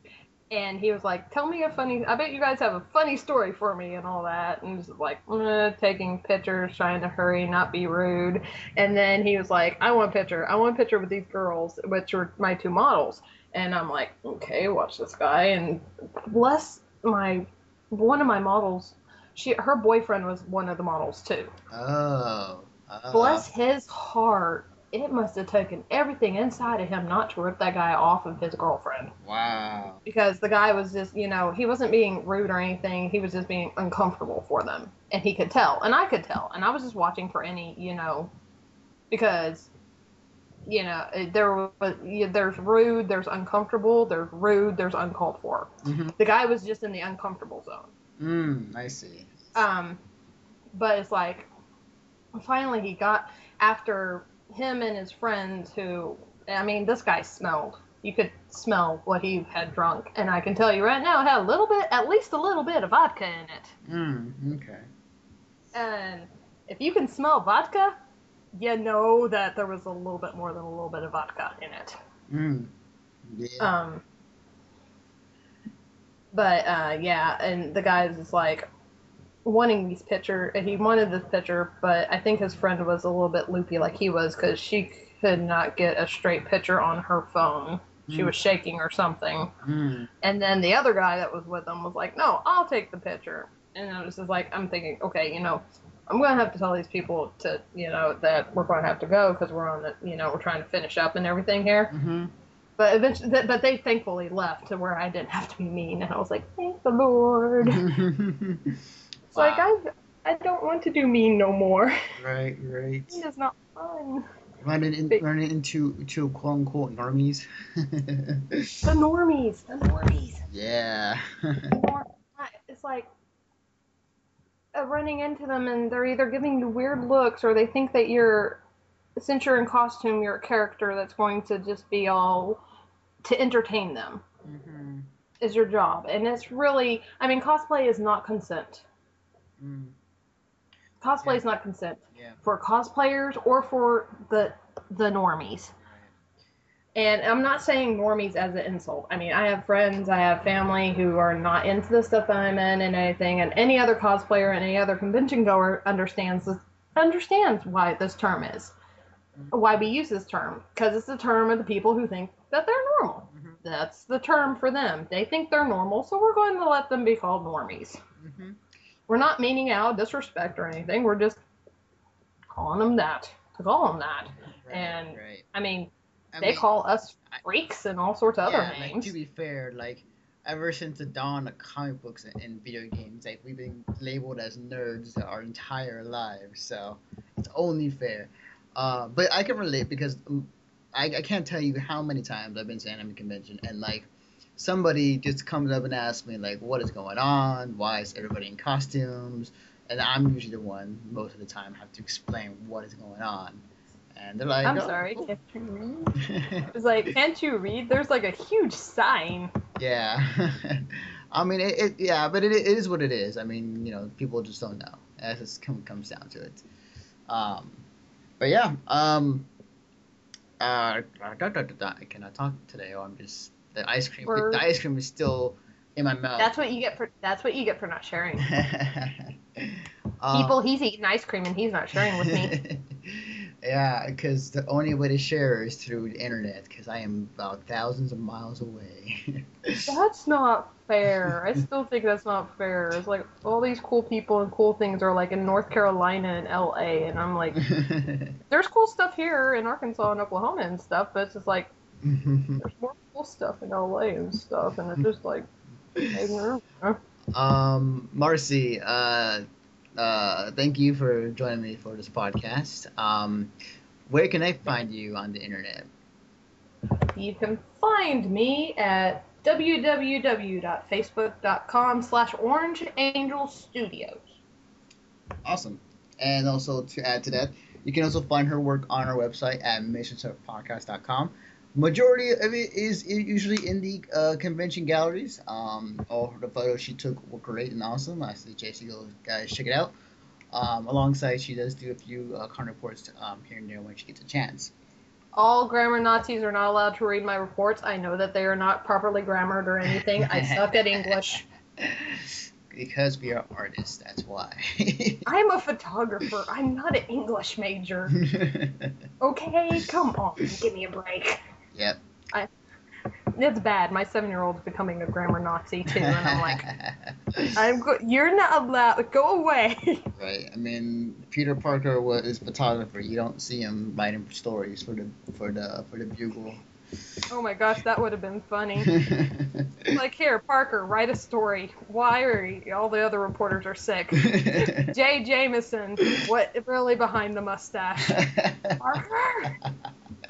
[SPEAKER 2] And he was like, "Tell me a funny. I bet you guys have a funny story for me and all that." And just like eh, taking pictures, trying to hurry, not be rude. And then he was like, "I want a picture. I want a picture with these girls, which were my two models." And I'm like, "Okay, watch this guy." And bless my one of my models. She her boyfriend was one of the models too.
[SPEAKER 1] Oh. Uh,
[SPEAKER 2] Bless his heart. It must have taken everything inside of him not to rip that guy off of his girlfriend.
[SPEAKER 1] Wow.
[SPEAKER 2] because the guy was just, you know, he wasn't being rude or anything. He was just being uncomfortable for them, and he could tell, and I could tell, and I was just watching for any, you know, because, you know, there was there's rude, there's uncomfortable, there's rude, there's uncalled for.
[SPEAKER 1] Mm-hmm.
[SPEAKER 2] The guy was just in the uncomfortable zone.
[SPEAKER 1] Mm, I see.
[SPEAKER 2] Um, but it's like, finally he got after him and his friends who, I mean, this guy smelled. You could smell what he had drunk, and I can tell you right now, it had a little bit, at least a little bit of vodka in it.
[SPEAKER 1] Mm, okay.
[SPEAKER 2] And if you can smell vodka, you know that there was a little bit more than a little bit of vodka in it.
[SPEAKER 1] Mm. Yeah.
[SPEAKER 2] Um, but uh, yeah, and the guy just like wanting these picture. He wanted this picture, but I think his friend was a little bit loopy, like he was, because she could not get a straight picture on her phone. She
[SPEAKER 1] Mm.
[SPEAKER 2] was shaking or something.
[SPEAKER 1] Mm.
[SPEAKER 2] And then the other guy that was with him was like, "No, I'll take the picture." And I was just like, I'm thinking, okay, you know, I'm gonna have to tell these people to, you know, that we're gonna have to go because we're on the, you know, we're trying to finish up and everything here.
[SPEAKER 1] Mm-hmm.
[SPEAKER 2] But eventually, th- but they thankfully left to where I didn't have to be mean, and I was like, thank the Lord. It's like I, I don't want to do mean no more.
[SPEAKER 1] right, right.
[SPEAKER 2] Mean is not fun.
[SPEAKER 1] Running in,
[SPEAKER 2] Big-
[SPEAKER 1] running into to quote unquote normies.
[SPEAKER 2] The normies, the normies.
[SPEAKER 1] yeah.
[SPEAKER 2] It's like uh, running into them, and they're either giving you weird looks, or they think that you're, since you're in costume, you're a character that's going to just be all to entertain them.
[SPEAKER 1] mm-hmm.
[SPEAKER 2] Is your job, and it's really, I mean, cosplay is not consent.
[SPEAKER 1] Mm,
[SPEAKER 2] Cosplay
[SPEAKER 1] Yeah.
[SPEAKER 2] is not consent.
[SPEAKER 1] yeah.
[SPEAKER 2] for cosplayers or for the the normies. And I'm not saying normies as an insult. I mean, I have friends, I have family who are not into the stuff that I'm in and anything, and any other cosplayer and any other convention goer understands this, understands why this term is, why we use this term, because it's the term of the people who think that they're normal.
[SPEAKER 1] Mhm.
[SPEAKER 2] That's the term for them. They think they're normal, so we're going to let them be called normies.
[SPEAKER 1] Mm-hmm.
[SPEAKER 2] We're not meaning out disrespect or anything. We're just calling them that to call them that.
[SPEAKER 1] Right,
[SPEAKER 2] And
[SPEAKER 1] right.
[SPEAKER 2] I mean,
[SPEAKER 1] I
[SPEAKER 2] they
[SPEAKER 1] mean,
[SPEAKER 2] call us
[SPEAKER 1] I-
[SPEAKER 2] freaks and all sorts of
[SPEAKER 1] yeah,
[SPEAKER 2] other
[SPEAKER 1] like,
[SPEAKER 2] names.
[SPEAKER 1] to be fair, like ever since the dawn of comic books and, and video games, like we've been labeled as nerds our entire lives. So it's only fair. Uh, but I can relate because I, I can't tell you how many times I've been to anime convention and like somebody just comes up and asks me like what is going on, why is everybody in costumes, and I'm usually the one most of the time have to explain what is going on. And they're like,
[SPEAKER 2] I'm
[SPEAKER 1] "Oh,
[SPEAKER 2] sorry.
[SPEAKER 1] cool."
[SPEAKER 2] Can't you read? It's like, can't you read? There's like a huge sign.
[SPEAKER 1] Yeah. I mean, it, it yeah, but it, it is what it is. I mean, you know, people just don't know. As it come, comes down to it. Um, but yeah, um, uh, I cannot talk today, or I'm just the ice cream.
[SPEAKER 2] Word.
[SPEAKER 1] The ice cream is still in my mouth.
[SPEAKER 2] That's what you get for that's what you get for not sharing.
[SPEAKER 1] Uh,
[SPEAKER 2] People, he's eating ice cream and he's not sharing with me.
[SPEAKER 1] yeah, because the only way to share is through the internet. Because I am about thousands of miles away.
[SPEAKER 2] That's not fair. I still think that's not fair. It's like all these cool people and cool things are like in North Carolina and LA, and I'm like, there's cool stuff here in Arkansas and Oklahoma and stuff, but it's just like there's more cool stuff in LA and stuff, and it's just like,
[SPEAKER 1] um, Marcy, uh, uh, thank you for joining me for this podcast. Um, where can I find you on the internet?
[SPEAKER 2] You can find me at www.facebook.com slash Orange Angel Studios.
[SPEAKER 1] Awesome. And also to add to that, you can also find her work on our website at missionsurfpodcast.com. majority of it is usually in the uh, convention galleries. Um, all the photos she took were great and awesome. I suggest you go guys check it out. Um, alongside, she does do a few uh, con reports um, here and there when she gets a chance.
[SPEAKER 2] All grammar Nazis are not allowed to read my reports. I know that they are not properly grammared or anything. I suck at English.
[SPEAKER 1] Because we are artists, that's why.
[SPEAKER 2] I'm a photographer. I'm not an English major. okay, come on, give me a break.
[SPEAKER 1] Yep.
[SPEAKER 2] I, it's bad. My seven-year-old's becoming a grammar Nazi too, and I'm like, I'm go- you're not allowed. Go away.
[SPEAKER 1] Right. I mean, Peter Parker was photographer. You don't see him writing stories for the for the for the Bugle.
[SPEAKER 2] Oh my gosh, that would have been funny. like, here, Parker, write a story. Why are you, all the other reporters are sick? Jay Jameson, what really behind the mustache? Parker.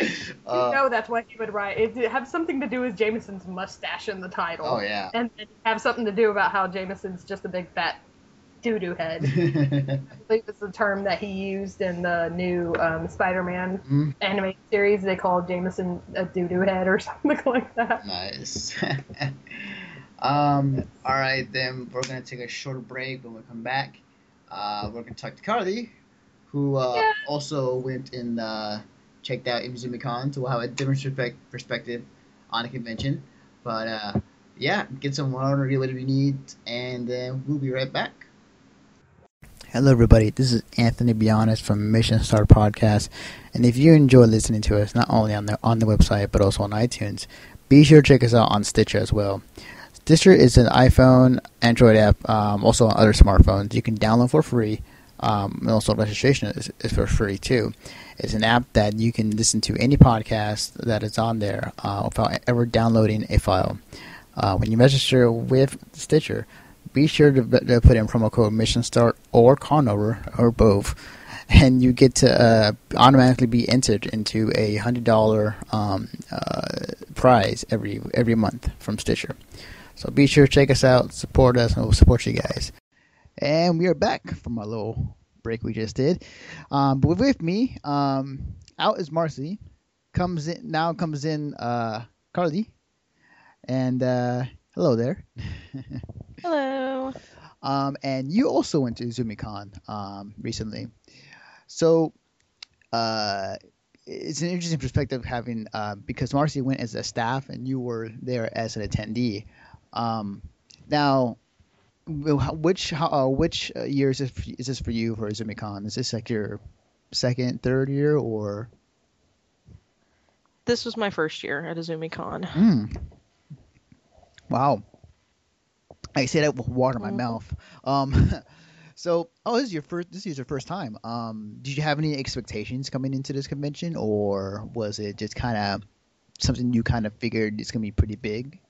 [SPEAKER 2] Uh, you know that's what he would write. It have something to do with Jameson's mustache in the title.
[SPEAKER 1] Oh yeah.
[SPEAKER 2] And, and have something to do about how Jameson's just a big fat doo doo head. I believe it's the term that he used in the new um, Spider-Man mm. animated series. They called Jameson a doo doo head or something like that.
[SPEAKER 1] Nice. um. All right, then we're gonna take a short break. When we come back, uh, we're gonna talk to Carly, who uh, yeah. also went in. uh, checked out we'll have a different perspective on the convention. But uh, yeah, get some water, get whatever you need, and then we'll be right back. Hello, everybody. This is Anthony Bionis from Mission Star Podcast, and if you enjoy listening to us, not only on the on the website but also on iTunes, be sure to check us out on Stitcher as well. Stitcher is an iPhone, Android app, um, also on other smartphones. You can download for free. Um, and also registration is, is, for free too. It's an app that you can listen to any podcast that is on there uh, without ever downloading a file. Uh, when you register with Stitcher, be sure to, to put in promo code Mission Start or Conover or both, and you get to uh, automatically be entered into a hundred dollar um, uh, prize every every month from Stitcher. So be sure to check us out, support us, and we'll support you guys. And we are back from our little break we just did. Um, but with me, um, out is Marcy. Comes in now. Comes in uh, Carly, and uh, hello there.
[SPEAKER 3] Hello.
[SPEAKER 1] Um, and you also went to IzumiCon um, recently. So uh, it's an interesting perspective having uh, because Marcy went as a staff and you were there as an attendee. Um, now, which uh, which year is this, is this for you for IzumiCon? Is this like your second, third year, or?
[SPEAKER 3] This was my first year at a ZumiCon.
[SPEAKER 1] Mm. Wow. I say that with water in my mm-hmm. mouth. Um, so, oh, this is your first. This is your first time. Um, did you have any expectations coming into this convention, or was it just kind of something you kind of figured it's gonna be pretty big?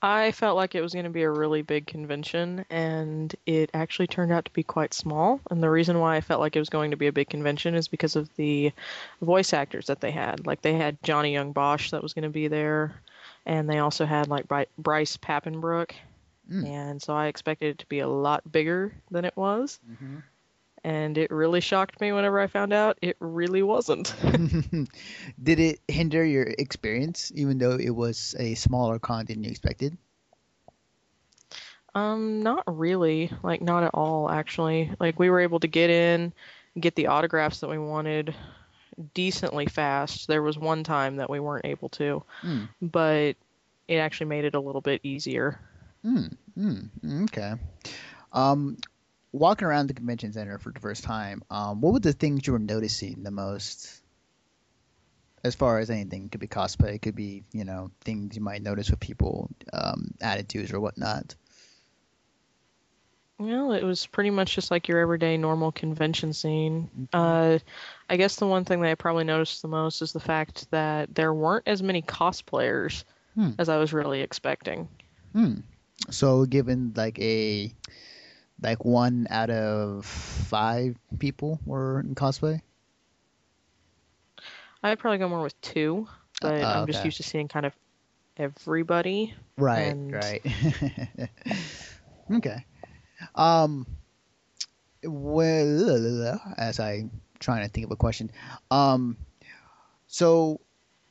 [SPEAKER 3] I felt like it was going to be a really big convention, and it actually turned out to be quite small. And the reason why I felt like it was going to be a big convention is because of the voice actors that they had. Like they had Johnny Young Bosch that was going to be there and they also had like Bryce Papenbrook. mm. and so I expected it to be a lot bigger than it was. Mm-hmm. And it really shocked me whenever I found out it really wasn't.
[SPEAKER 1] Did it hinder your experience, even though it was a smaller con than you expected?
[SPEAKER 3] Um, not really. Like, not at all, actually. Like, we were able to get in, get the autographs that we wanted decently fast. There was one time that we weren't able to, mm. but it actually made it a little bit easier.
[SPEAKER 1] Mm, mm, okay. Um, walking around the convention center for the first time, um, what were the things you were noticing the most? As far as anything, it could be cosplay, it could be you know things you might notice with people, um, attitudes or whatnot.
[SPEAKER 3] Well, it was pretty much just like your everyday normal convention scene. Mm-hmm. Uh, I guess the one thing that I probably noticed the most is the fact that there weren't as many cosplayers hmm. as I was really expecting.
[SPEAKER 1] Hmm. So, given like a like one out of five people were in cosplay.
[SPEAKER 3] I'd probably go more with two, but uh, I'm okay. just used to seeing kind of everybody.
[SPEAKER 1] Right. And... Right. okay. Um, well, as I trying to think of a question, um, so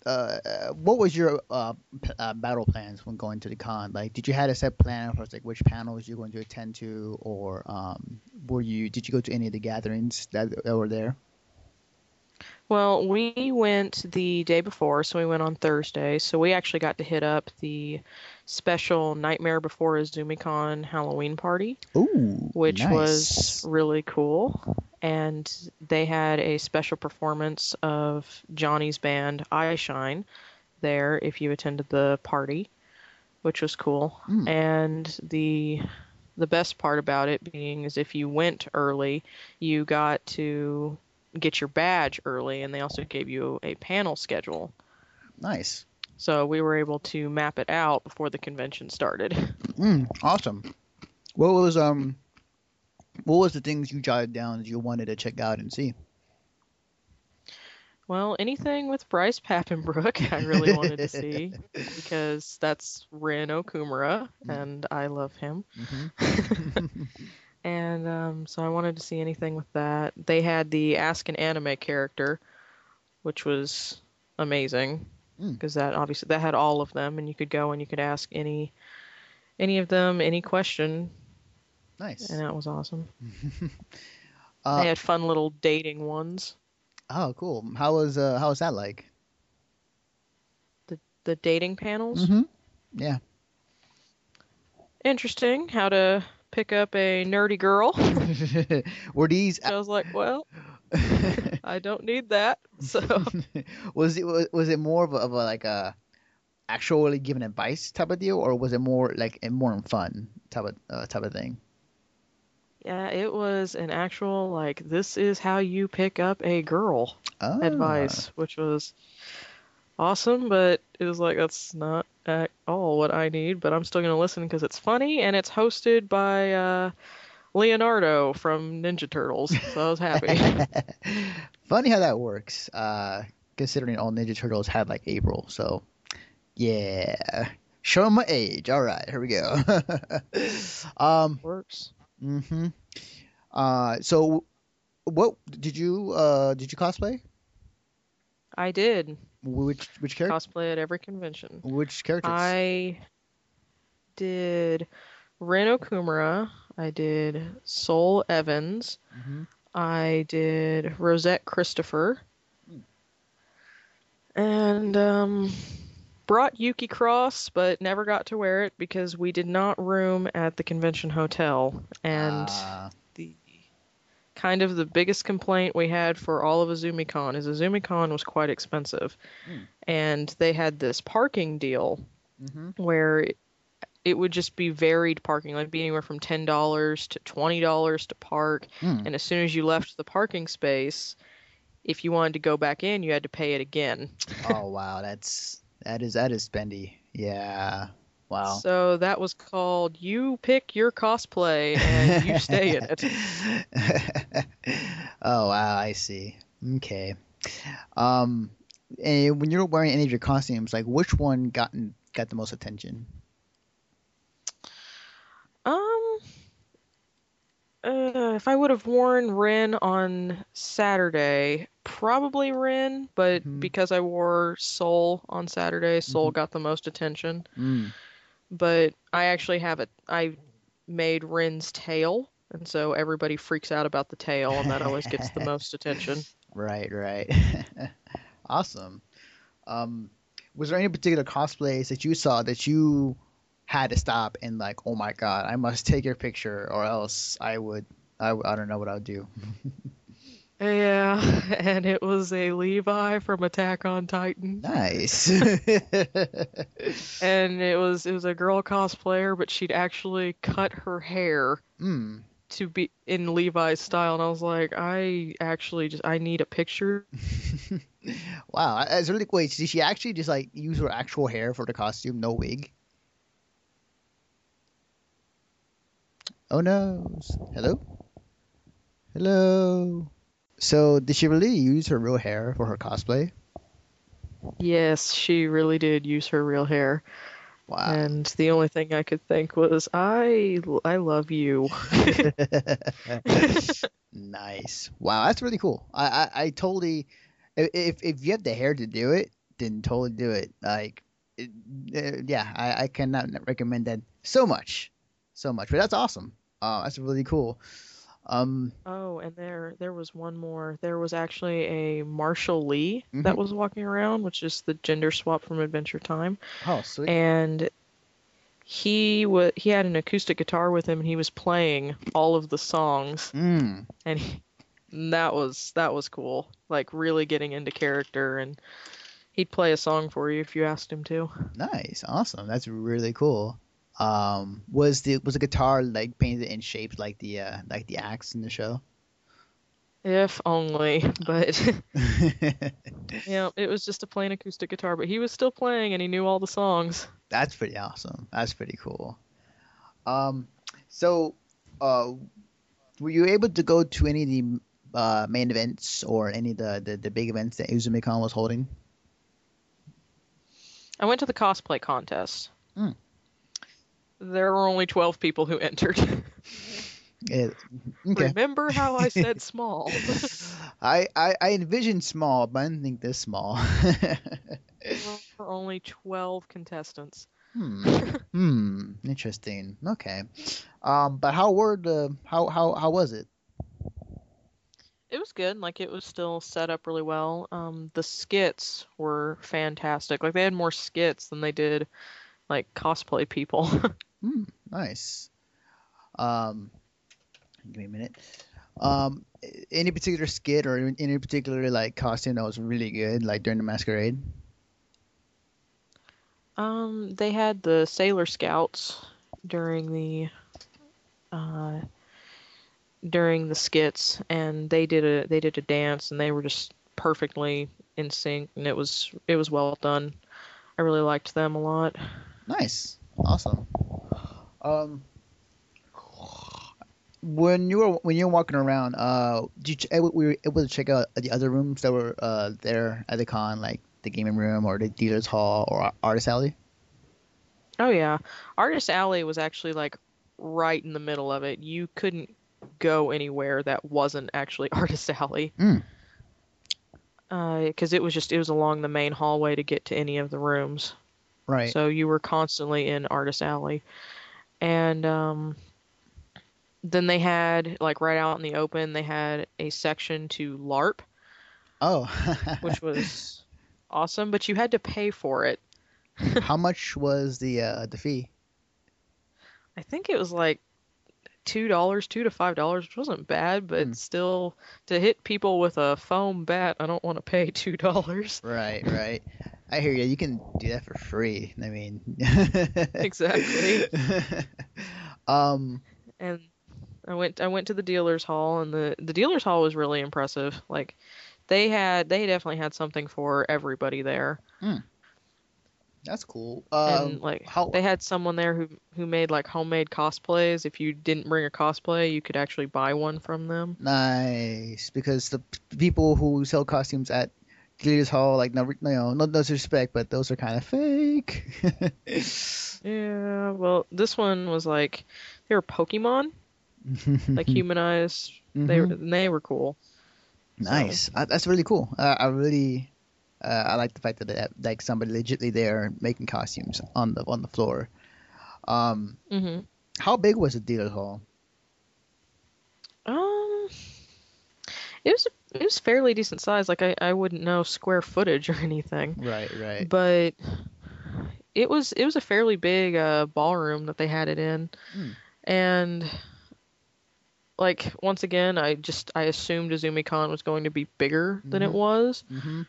[SPEAKER 1] uh, what was your uh, p- uh, battle plans when going to the con? Like, did you had a set plan for like which panels you're going to attend to, or um, were you did you go to any of the gatherings that, that were there?
[SPEAKER 3] Well, we went the day before, so we went on Thursday. So we actually got to hit up the special Nightmare Before IzumiCon Halloween party,
[SPEAKER 1] Ooh,
[SPEAKER 3] which
[SPEAKER 1] nice.
[SPEAKER 3] was really cool. And they had a special performance of Johnny's band Eyeshine there if you attended the party, which was cool.
[SPEAKER 1] Mm.
[SPEAKER 3] And the the best part about it being is if you went early, you got to get your badge early and they also gave you a panel schedule.
[SPEAKER 1] nice.
[SPEAKER 3] So we were able to map it out before the convention started.
[SPEAKER 1] Mm, awesome. What was um, what was the things you jotted down that you wanted to check out and see?
[SPEAKER 3] Well, anything with Bryce Papenbrook, I really wanted to see because that's Rin Okumura,
[SPEAKER 1] Mm.
[SPEAKER 3] and I love him.
[SPEAKER 1] hmm
[SPEAKER 3] And um, so I wanted to see anything with that. They had the Ask an Anime character, which was amazing
[SPEAKER 1] Mm.
[SPEAKER 3] because that obviously that had all of them, and you could go and you could ask any any of them any question,
[SPEAKER 1] nice.
[SPEAKER 3] and that was awesome.
[SPEAKER 1] Uh,
[SPEAKER 3] they had fun little dating ones.
[SPEAKER 1] oh, cool. How was uh, how was that like?
[SPEAKER 3] The the dating panels.
[SPEAKER 1] hmm Yeah.
[SPEAKER 3] Interesting how to pick up a nerdy girl.
[SPEAKER 1] Were these
[SPEAKER 3] I was like, well, I don't need that. So
[SPEAKER 1] was it was, was it more of a, of a like a actually giving advice type of deal, or was it more like a more fun type of uh, type of thing?
[SPEAKER 3] Yeah, it was an actual like this is how you pick up a girl
[SPEAKER 1] Ah,
[SPEAKER 3] advice, which was awesome, but it was like that's not at all what I need, but I'm still gonna listen because it's funny and it's hosted by uh, Leonardo from Ninja Turtles, so I was happy.
[SPEAKER 1] Funny how that works. Uh, considering all Ninja Turtles had like April, so yeah. Show my age. All right, here we go. um.
[SPEAKER 3] Works.
[SPEAKER 1] Hmm Uh. So, what did you uh did you cosplay?
[SPEAKER 3] I did
[SPEAKER 1] Which which character?
[SPEAKER 3] cosplay at every convention.
[SPEAKER 1] Which characters?
[SPEAKER 3] I did Rin Okumura. I did Soul Evans.
[SPEAKER 1] hmm
[SPEAKER 3] I did Rosette Christopher. And um, brought Yuki Cross, but never got to wear it because we did not room at the convention hotel. And
[SPEAKER 1] Ah,
[SPEAKER 3] the kind of the biggest complaint we had for all of IzumiCon is IzumiCon was quite expensive.
[SPEAKER 1] Hmm.
[SPEAKER 3] And they had this parking deal
[SPEAKER 1] mhm.
[SPEAKER 3] where it, it would just be varied parking, like be anywhere from ten dollars to twenty dollars to park.
[SPEAKER 1] Hmm.
[SPEAKER 3] And as soon as you left the parking space, if you wanted to go back in, you had to pay it again.
[SPEAKER 1] oh wow, that's that is that is spendy. Yeah. Wow.
[SPEAKER 3] So that was called you pick your cosplay and you stay in it.
[SPEAKER 1] oh wow, I see. Okay. Um, and when you're wearing any of your costumes, like which one got got the most attention?
[SPEAKER 3] Um, uh, if I would have worn Rin on Saturday, probably Rin, but
[SPEAKER 1] Mhm.
[SPEAKER 3] because I wore Soul on Saturday, Soul
[SPEAKER 1] Mhm.
[SPEAKER 3] got the most attention.
[SPEAKER 1] Mm.
[SPEAKER 3] But I actually have it. I made Rin's tail, and so everybody freaks out about the tail, and that always gets the most attention.
[SPEAKER 1] Right, right. awesome. Um, was there any particular cosplays that you saw that you had to stop and like, oh my god, I must take your picture or else I would, I, I don't know what I would do.
[SPEAKER 3] Yeah, and it was a Levi from Attack on Titan.
[SPEAKER 1] nice.
[SPEAKER 3] And it was it was a girl cosplayer, but she'd actually cut her hair
[SPEAKER 1] mm.
[SPEAKER 3] to be in Levi's style, and I was like, I actually just I need a picture.
[SPEAKER 1] wow, that's really wait. Did she actually just like use her actual hair for the costume, no wig? Oh no! Hello, hello. So did she really use her real hair for her cosplay?
[SPEAKER 3] Yes, she really did use her real hair,
[SPEAKER 1] Wow.
[SPEAKER 3] and the only thing I could think was, I I love you.
[SPEAKER 1] nice. Wow, that's really cool. I I, I totally. If if- you have the hair to do it, then totally do it. Like, it, uh, yeah, I, I cannot recommend that so much, so much. But that's awesome. Uh, that's really cool. Um,
[SPEAKER 3] Oh, and there there was one more. There was actually a Marshall Lee
[SPEAKER 1] Mhm.
[SPEAKER 3] that was walking around, which is the gender swap from Adventure Time,
[SPEAKER 1] oh, sweet.
[SPEAKER 3] and he wa he had an acoustic guitar with him, and he was playing all of the songs,
[SPEAKER 1] Mm,
[SPEAKER 3] and he, and that was that was cool. Like really getting into character, and he'd play a song for you if you asked him to.
[SPEAKER 1] nice, awesome. That's really cool. Um, was the was the guitar like painted in shapes like the uh like the axe in the show?
[SPEAKER 3] If only, but yeah, it was just a plain acoustic guitar, but he was still playing, and he knew all the songs.
[SPEAKER 1] That's pretty awesome. That's pretty cool. Um, so, uh, were you able to go to any of the uh, main events or any of the, the, the big events that IzumiCon was holding?
[SPEAKER 3] I went to the cosplay contest.
[SPEAKER 1] Hmm.
[SPEAKER 3] There were only 12 people who entered.
[SPEAKER 1] Yeah, okay.
[SPEAKER 3] Remember how I said small?
[SPEAKER 1] I, I I envisioned small, but I didn't think this small.
[SPEAKER 3] there were only 12 contestants.
[SPEAKER 1] hmm. Hmm. Interesting. Okay. Um. But how were the how how how was it?
[SPEAKER 3] It was good. Like it was still set up really well. Um, the skits were fantastic. Like they had more skits than they did like cosplay people.
[SPEAKER 1] Hmm. Nice. Um. Give me a minute. Um. Any particular skit or any particular like costume that was really good, like during the masquerade?
[SPEAKER 3] Um, they had the Sailor Scouts during the uh during the skits and they did a they did a dance and they were just perfectly in sync and it was it was well done. I really liked them a lot.
[SPEAKER 1] Nice. Awesome. Um. When you were when you were walking around, uh, did you ch- were you able to check out the other rooms that were uh there at the con, like the gaming room or the dealer's hall or artist alley?
[SPEAKER 3] Oh yeah. Artist Alley was actually like right in the middle of it. You couldn't go anywhere that wasn't actually Artist Alley.
[SPEAKER 1] Mm.
[SPEAKER 3] because it was just it was along the main hallway to get to any of the rooms.
[SPEAKER 1] Right.
[SPEAKER 3] So you were constantly in Artist Alley. And um, then they had, like, right out in the open, they had a section to LARP,
[SPEAKER 1] oh.
[SPEAKER 3] which was awesome, but you had to pay for it.
[SPEAKER 1] How much was the uh the fee?
[SPEAKER 3] I think it was like two dollars, two to five dollars, which wasn't bad, but
[SPEAKER 1] Hmm.
[SPEAKER 3] still to hit people with a foam bat, I don't want to pay two dollars.
[SPEAKER 1] Right. Right. I hear you. You can do that for free. I mean.
[SPEAKER 3] Exactly.
[SPEAKER 1] um.
[SPEAKER 3] And I went I went to the dealer's hall and the the dealer's hall was really impressive. Like they had they definitely had something for everybody there.
[SPEAKER 1] That's cool.
[SPEAKER 3] and
[SPEAKER 1] Um.
[SPEAKER 3] like
[SPEAKER 1] how-
[SPEAKER 3] they had someone there who who made like homemade cosplays. If you didn't bring a cosplay, you could actually buy one from them.
[SPEAKER 1] Nice, because the p- people who sell costumes at Dealers Hall, like no, you know, no disrespect, but those are kind of fake.
[SPEAKER 3] Yeah, well, this one was like they were Pokemon, like humanized. They were they were cool.
[SPEAKER 1] nice. Uh, that's really cool. Uh, I really, uh, I like the fact that they have, like somebody legitly there making costumes on the on the floor. Um,
[SPEAKER 3] hmm
[SPEAKER 1] how big was the Dealers Hall?
[SPEAKER 3] Um, it was it was fairly decent size. Like I I wouldn't know square footage or anything.
[SPEAKER 1] Right, right.
[SPEAKER 3] but it was it was a fairly big uh, ballroom that they had it in,
[SPEAKER 1] Hmm.
[SPEAKER 3] and like once again, I just I assumed IzumiCon was going to be bigger than it
[SPEAKER 1] Mhm.
[SPEAKER 3] was,
[SPEAKER 1] hmm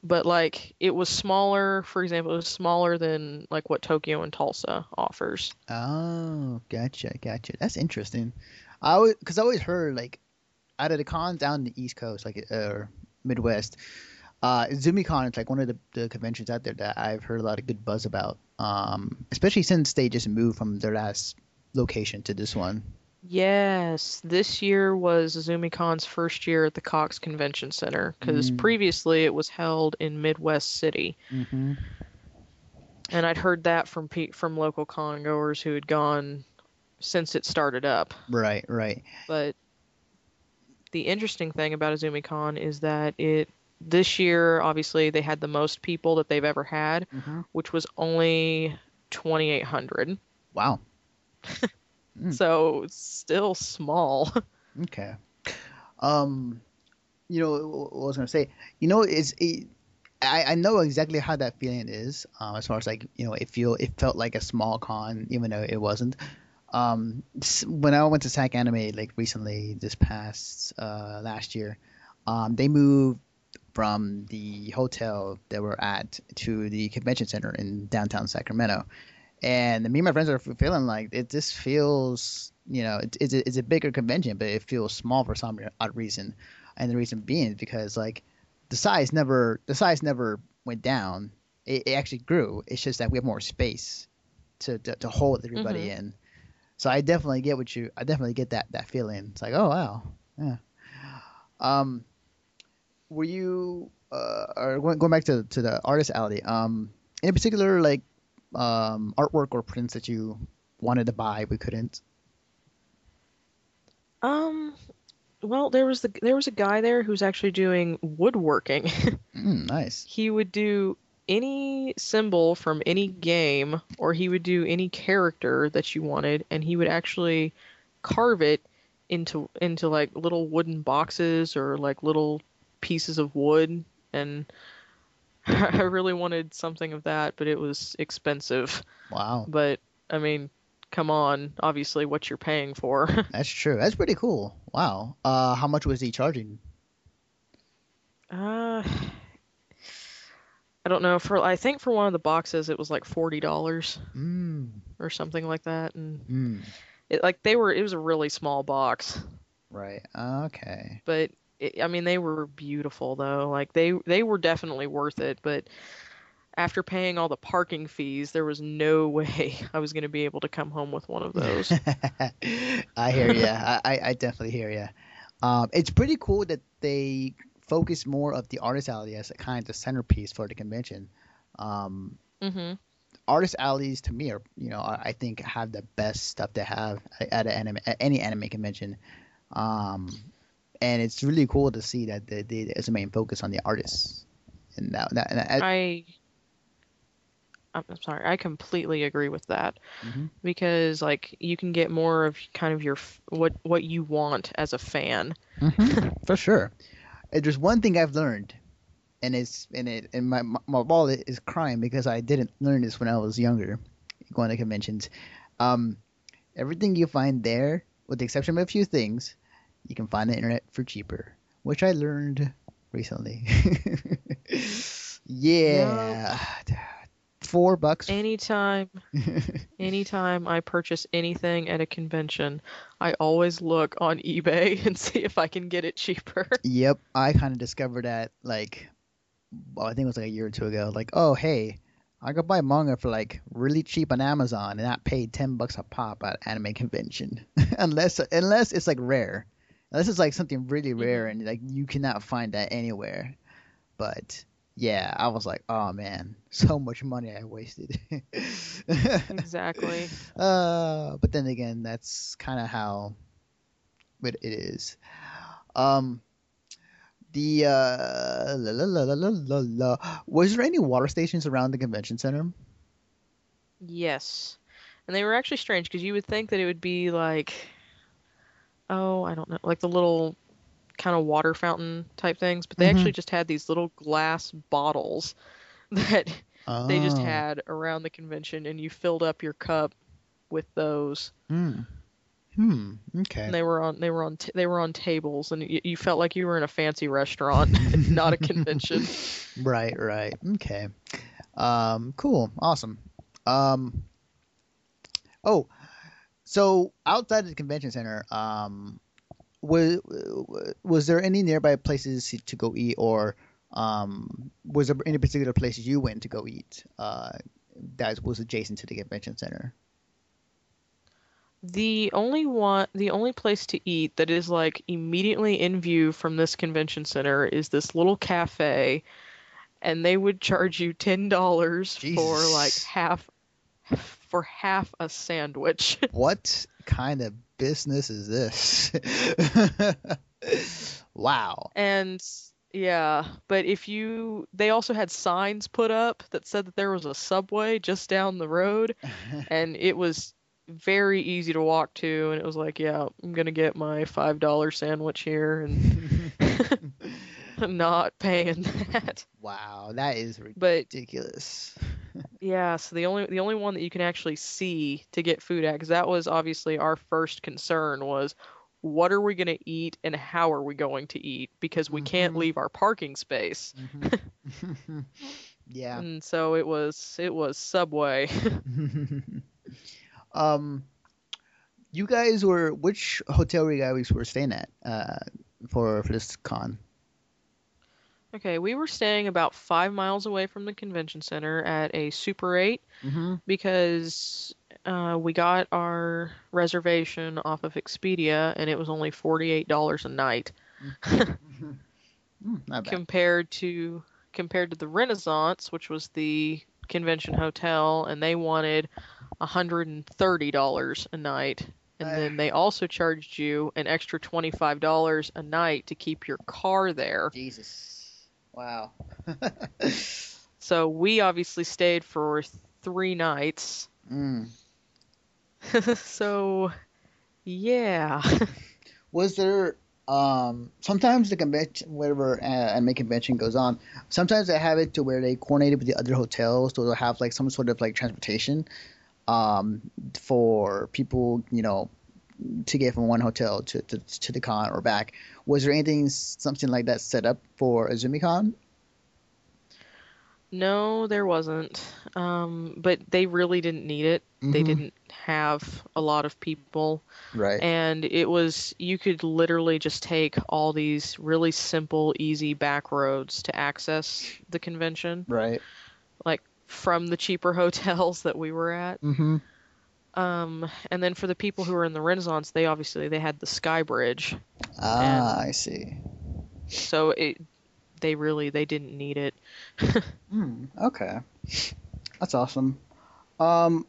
[SPEAKER 3] but like it was smaller. For example, it was smaller than like what Tokyo in Tulsa offers.
[SPEAKER 1] Oh, gotcha, gotcha. That's interesting. I always, cause I always heard like out of the cons down in the East Coast, like uh, Midwest, uh, IzumiCon is like one of the, the conventions out there that I've heard a lot of good buzz about. Um, especially since they just moved from their last location to this one.
[SPEAKER 3] Yes, this year was IzumiCon's first year at the Cox Convention Center because
[SPEAKER 1] Mm.
[SPEAKER 3] previously it was held in Midwest City.
[SPEAKER 1] Mm-hmm.
[SPEAKER 3] And I'd heard that from pe- from local con goers who had gone since it started up.
[SPEAKER 1] Right, right.
[SPEAKER 3] But the interesting thing about IzumiCon is that it this year, obviously, they had the most people that they've ever had,
[SPEAKER 1] Mhm.
[SPEAKER 3] which was only 2,800.
[SPEAKER 1] Wow. Mm.
[SPEAKER 3] So still small.
[SPEAKER 1] Okay. Um, you know what I was gonna say. You know, it's it, I I know exactly how that feeling is. Um, as far as like you know, it feel it felt like a small con, even though it wasn't. Um, when I went to SAC Anime like recently, this past uh last year, um, they moved from the hotel that we're at to the convention center in downtown Sacramento. And me and my friends are feeling like it just feels, you know, it, it's, a, it's a bigger convention, but it feels small for some odd reason. And the reason being is because like the size never, the size never went down. It, it actually grew. It's just that we have more space to to, to hold everybody
[SPEAKER 3] Mhm.
[SPEAKER 1] in. So I definitely get what you, I definitely get that that feeling. It's like, oh wow, yeah. Um, were you uh, or going, going back to to the artist alley? Um, any particular like um artwork or prints that you wanted to buy we couldn't?
[SPEAKER 3] Um, well, there was the there was a guy there who's actually doing woodworking.
[SPEAKER 1] Mm, nice.
[SPEAKER 3] he would do any symbol from any game, or he would do any character that you wanted, and he would actually carve it into into like little wooden boxes or like little pieces of wood. And I really wanted something of that, but it was expensive.
[SPEAKER 1] Wow,
[SPEAKER 3] But I mean, come on, obviously what you're paying for.
[SPEAKER 1] that's true. That's pretty cool. Wow. Uh, how much was he charging?
[SPEAKER 3] Uh, I don't know. For I think for one of the boxes it was like forty dollars
[SPEAKER 1] Mm,
[SPEAKER 3] or something like that, and
[SPEAKER 1] mm,
[SPEAKER 3] it like they were. It was a really small box,
[SPEAKER 1] right. Okay.
[SPEAKER 3] but it, I mean they were beautiful though. Like they they were definitely worth it. But after paying all the parking fees, there was no way I was going to be able to come home with one of those.
[SPEAKER 1] I hear you. I, I I definitely hear you. Um, it's pretty cool that they focus more of the artist alley as a kind of the centerpiece for the convention. Um,
[SPEAKER 3] hmm
[SPEAKER 1] artist alleys to me are you know I I think have the best stuff to have at at, an anime, at any anime convention, um, and it's really cool to see that they, they, there's a main focus on the artists. And that, that, and that
[SPEAKER 3] I. I'm sorry. I completely agree with that.
[SPEAKER 1] Mhm.
[SPEAKER 3] because like you can get more of kind of your what what you want as a fan.
[SPEAKER 1] Mhm, for sure. And there's one thing I've learned, and it's and it and my my my wallet is crying because I didn't learn this when I was younger, going to conventions. Um, everything you find there, with the exception of a few things, you can find the internet for cheaper, which I learned recently. yeah, four bucks.
[SPEAKER 3] Anytime anytime I purchase anything at a convention, I always look on eBay and see if I can get it cheaper.
[SPEAKER 1] Yep, I kind of discovered that like, well, I think it was like a year or two ago. Like, oh hey, I could buy manga for like really cheap on Amazon and not pay ten bucks a pop at anime convention, unless unless it's like rare, unless it's like something really mm-hmm. rare and like you cannot find that anywhere. But yeah, I was like, oh man, so much money I wasted.
[SPEAKER 3] exactly.
[SPEAKER 1] Uh, but then again, that's kind of how it, it is. Um, the uh, la, la, la, la, la, la, la. was there any water stations around the convention center?
[SPEAKER 3] Yes. And they were actually strange because you would think that it would be like oh, I don't know, like the little kind of water fountain type things, but they
[SPEAKER 1] Mhm.
[SPEAKER 3] actually just had these little glass bottles that they just
[SPEAKER 1] Oh,
[SPEAKER 3] had around the convention and you filled up your cup with those
[SPEAKER 1] Hmm. Hmm. Okay.
[SPEAKER 3] and they were on they were on t- they were on tables and you, you felt like you were in a fancy restaurant not a convention
[SPEAKER 1] Right. Right. Okay. Um. Cool. Awesome. Um. Oh, so outside of the convention center, um, was was there any nearby places to go eat, or um, was there any particular places you went to go eat? Uh, that was adjacent to the convention center.
[SPEAKER 3] the only one the only place to eat that is like immediately in view from this convention center is this little cafe and they would charge you ten dollars for like half for half a sandwich
[SPEAKER 1] What kind of business is this? wow.
[SPEAKER 3] and Yeah, but if you, they also had signs put up that said that there was a Subway just down the road, and it was very easy to walk to, and it was like, yeah, I'm gonna get my five dollar sandwich here, and I'm not paying that.
[SPEAKER 1] wow, that is
[SPEAKER 3] But
[SPEAKER 1] ridiculous.
[SPEAKER 3] yeah, so the only the only one that you can actually see to get food at, because that was obviously our first concern was what are we going to eat and how are we going to eat because we can't
[SPEAKER 1] Mhm.
[SPEAKER 3] leave our parking space.
[SPEAKER 1] Mhm. yeah.
[SPEAKER 3] And so it was it was Subway.
[SPEAKER 1] um, you guys were which hotel were you guys were staying at uh, for for this con?
[SPEAKER 3] Okay, we were staying about five miles away from the convention center at a Super 8
[SPEAKER 1] Mm-hmm.
[SPEAKER 3] because uh, we got our reservation off of Expedia and it was only $48 a night
[SPEAKER 1] Mm, bad.
[SPEAKER 3] compared to compared to the Renaissance, which was the convention hotel, and they wanted $130 a night. And then they also charged you an extra $25 a night to keep your car there.
[SPEAKER 1] Jesus. Wow.
[SPEAKER 3] So we obviously stayed for three nights.
[SPEAKER 1] mm.
[SPEAKER 3] so, yeah.
[SPEAKER 1] Was there um sometimes the convention whatever uh, anime convention goes on sometimes they have it to where they coordinate with the other hotels so they'll have like some sort of like transportation um for people you know to get from one hotel to, to, to the con or back was there anything something like that set up for IzumiCon
[SPEAKER 3] No, there wasn't. Um, but they really didn't need it. They
[SPEAKER 1] Mhm.
[SPEAKER 3] didn't have a lot of people.
[SPEAKER 1] right
[SPEAKER 3] And it was, you could literally just take all these really simple, easy back roads to access the convention,
[SPEAKER 1] right
[SPEAKER 3] like from the cheaper hotels that we were at.
[SPEAKER 1] mm-hmm
[SPEAKER 3] Um, and then for the people who were in the Renaissance, they obviously they had the Sky Bridge,
[SPEAKER 1] ah i see
[SPEAKER 3] so it they really they didn't need it.
[SPEAKER 1] Hmm, okay. That's awesome. Um,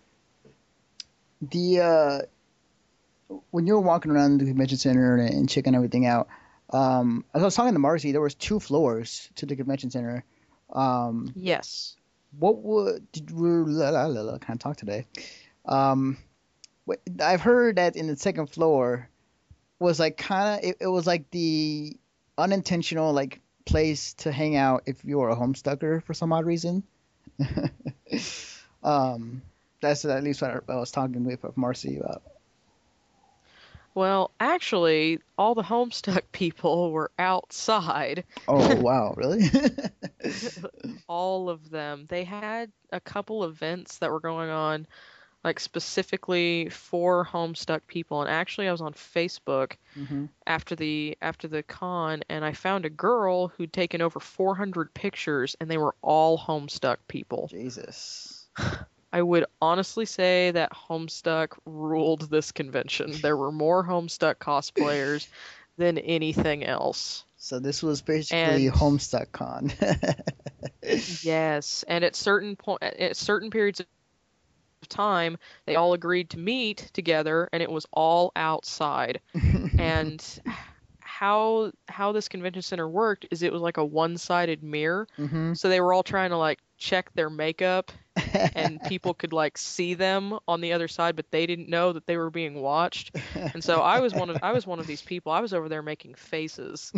[SPEAKER 1] the uh, when you were walking around the convention center and, and checking everything out, um, as I was talking to Marcy, there was two floors to the convention center. Um,
[SPEAKER 3] Yes.
[SPEAKER 1] what would did we la, la, la, la, can't talk today? Um, I've heard that in the second floor was like kind of it, it was like the unintentional like place to hang out if you were a homestucker for some odd reason. um, that's at least what I, I was talking with Marcy about.
[SPEAKER 3] Well, actually, all the Homestuck people were outside.
[SPEAKER 1] Oh wow, really?
[SPEAKER 3] all of them. They had a couple events that were going on, like specifically for Homestuck people. And actually, I was on Facebook
[SPEAKER 1] hmm
[SPEAKER 3] after the after the con, and I found a girl who'd taken over 400 pictures, and they were all Homestuck people.
[SPEAKER 1] Jesus.
[SPEAKER 3] I would honestly say that Homestuck ruled this convention. There were more Homestuck cosplayers than anything else.
[SPEAKER 1] So this was basically
[SPEAKER 3] And-
[SPEAKER 1] Homestuck Con.
[SPEAKER 3] Yes, and at certain point, at certain periods of time, they all agreed to meet together, and it was all outside. and how how this convention center worked is it was like a one-sided mirror,
[SPEAKER 1] hmm
[SPEAKER 3] so they were all trying to like check their makeup, and people could like see them on the other side, but they didn't know that they were being watched. And so I was one of I was one of these people. I was over there making faces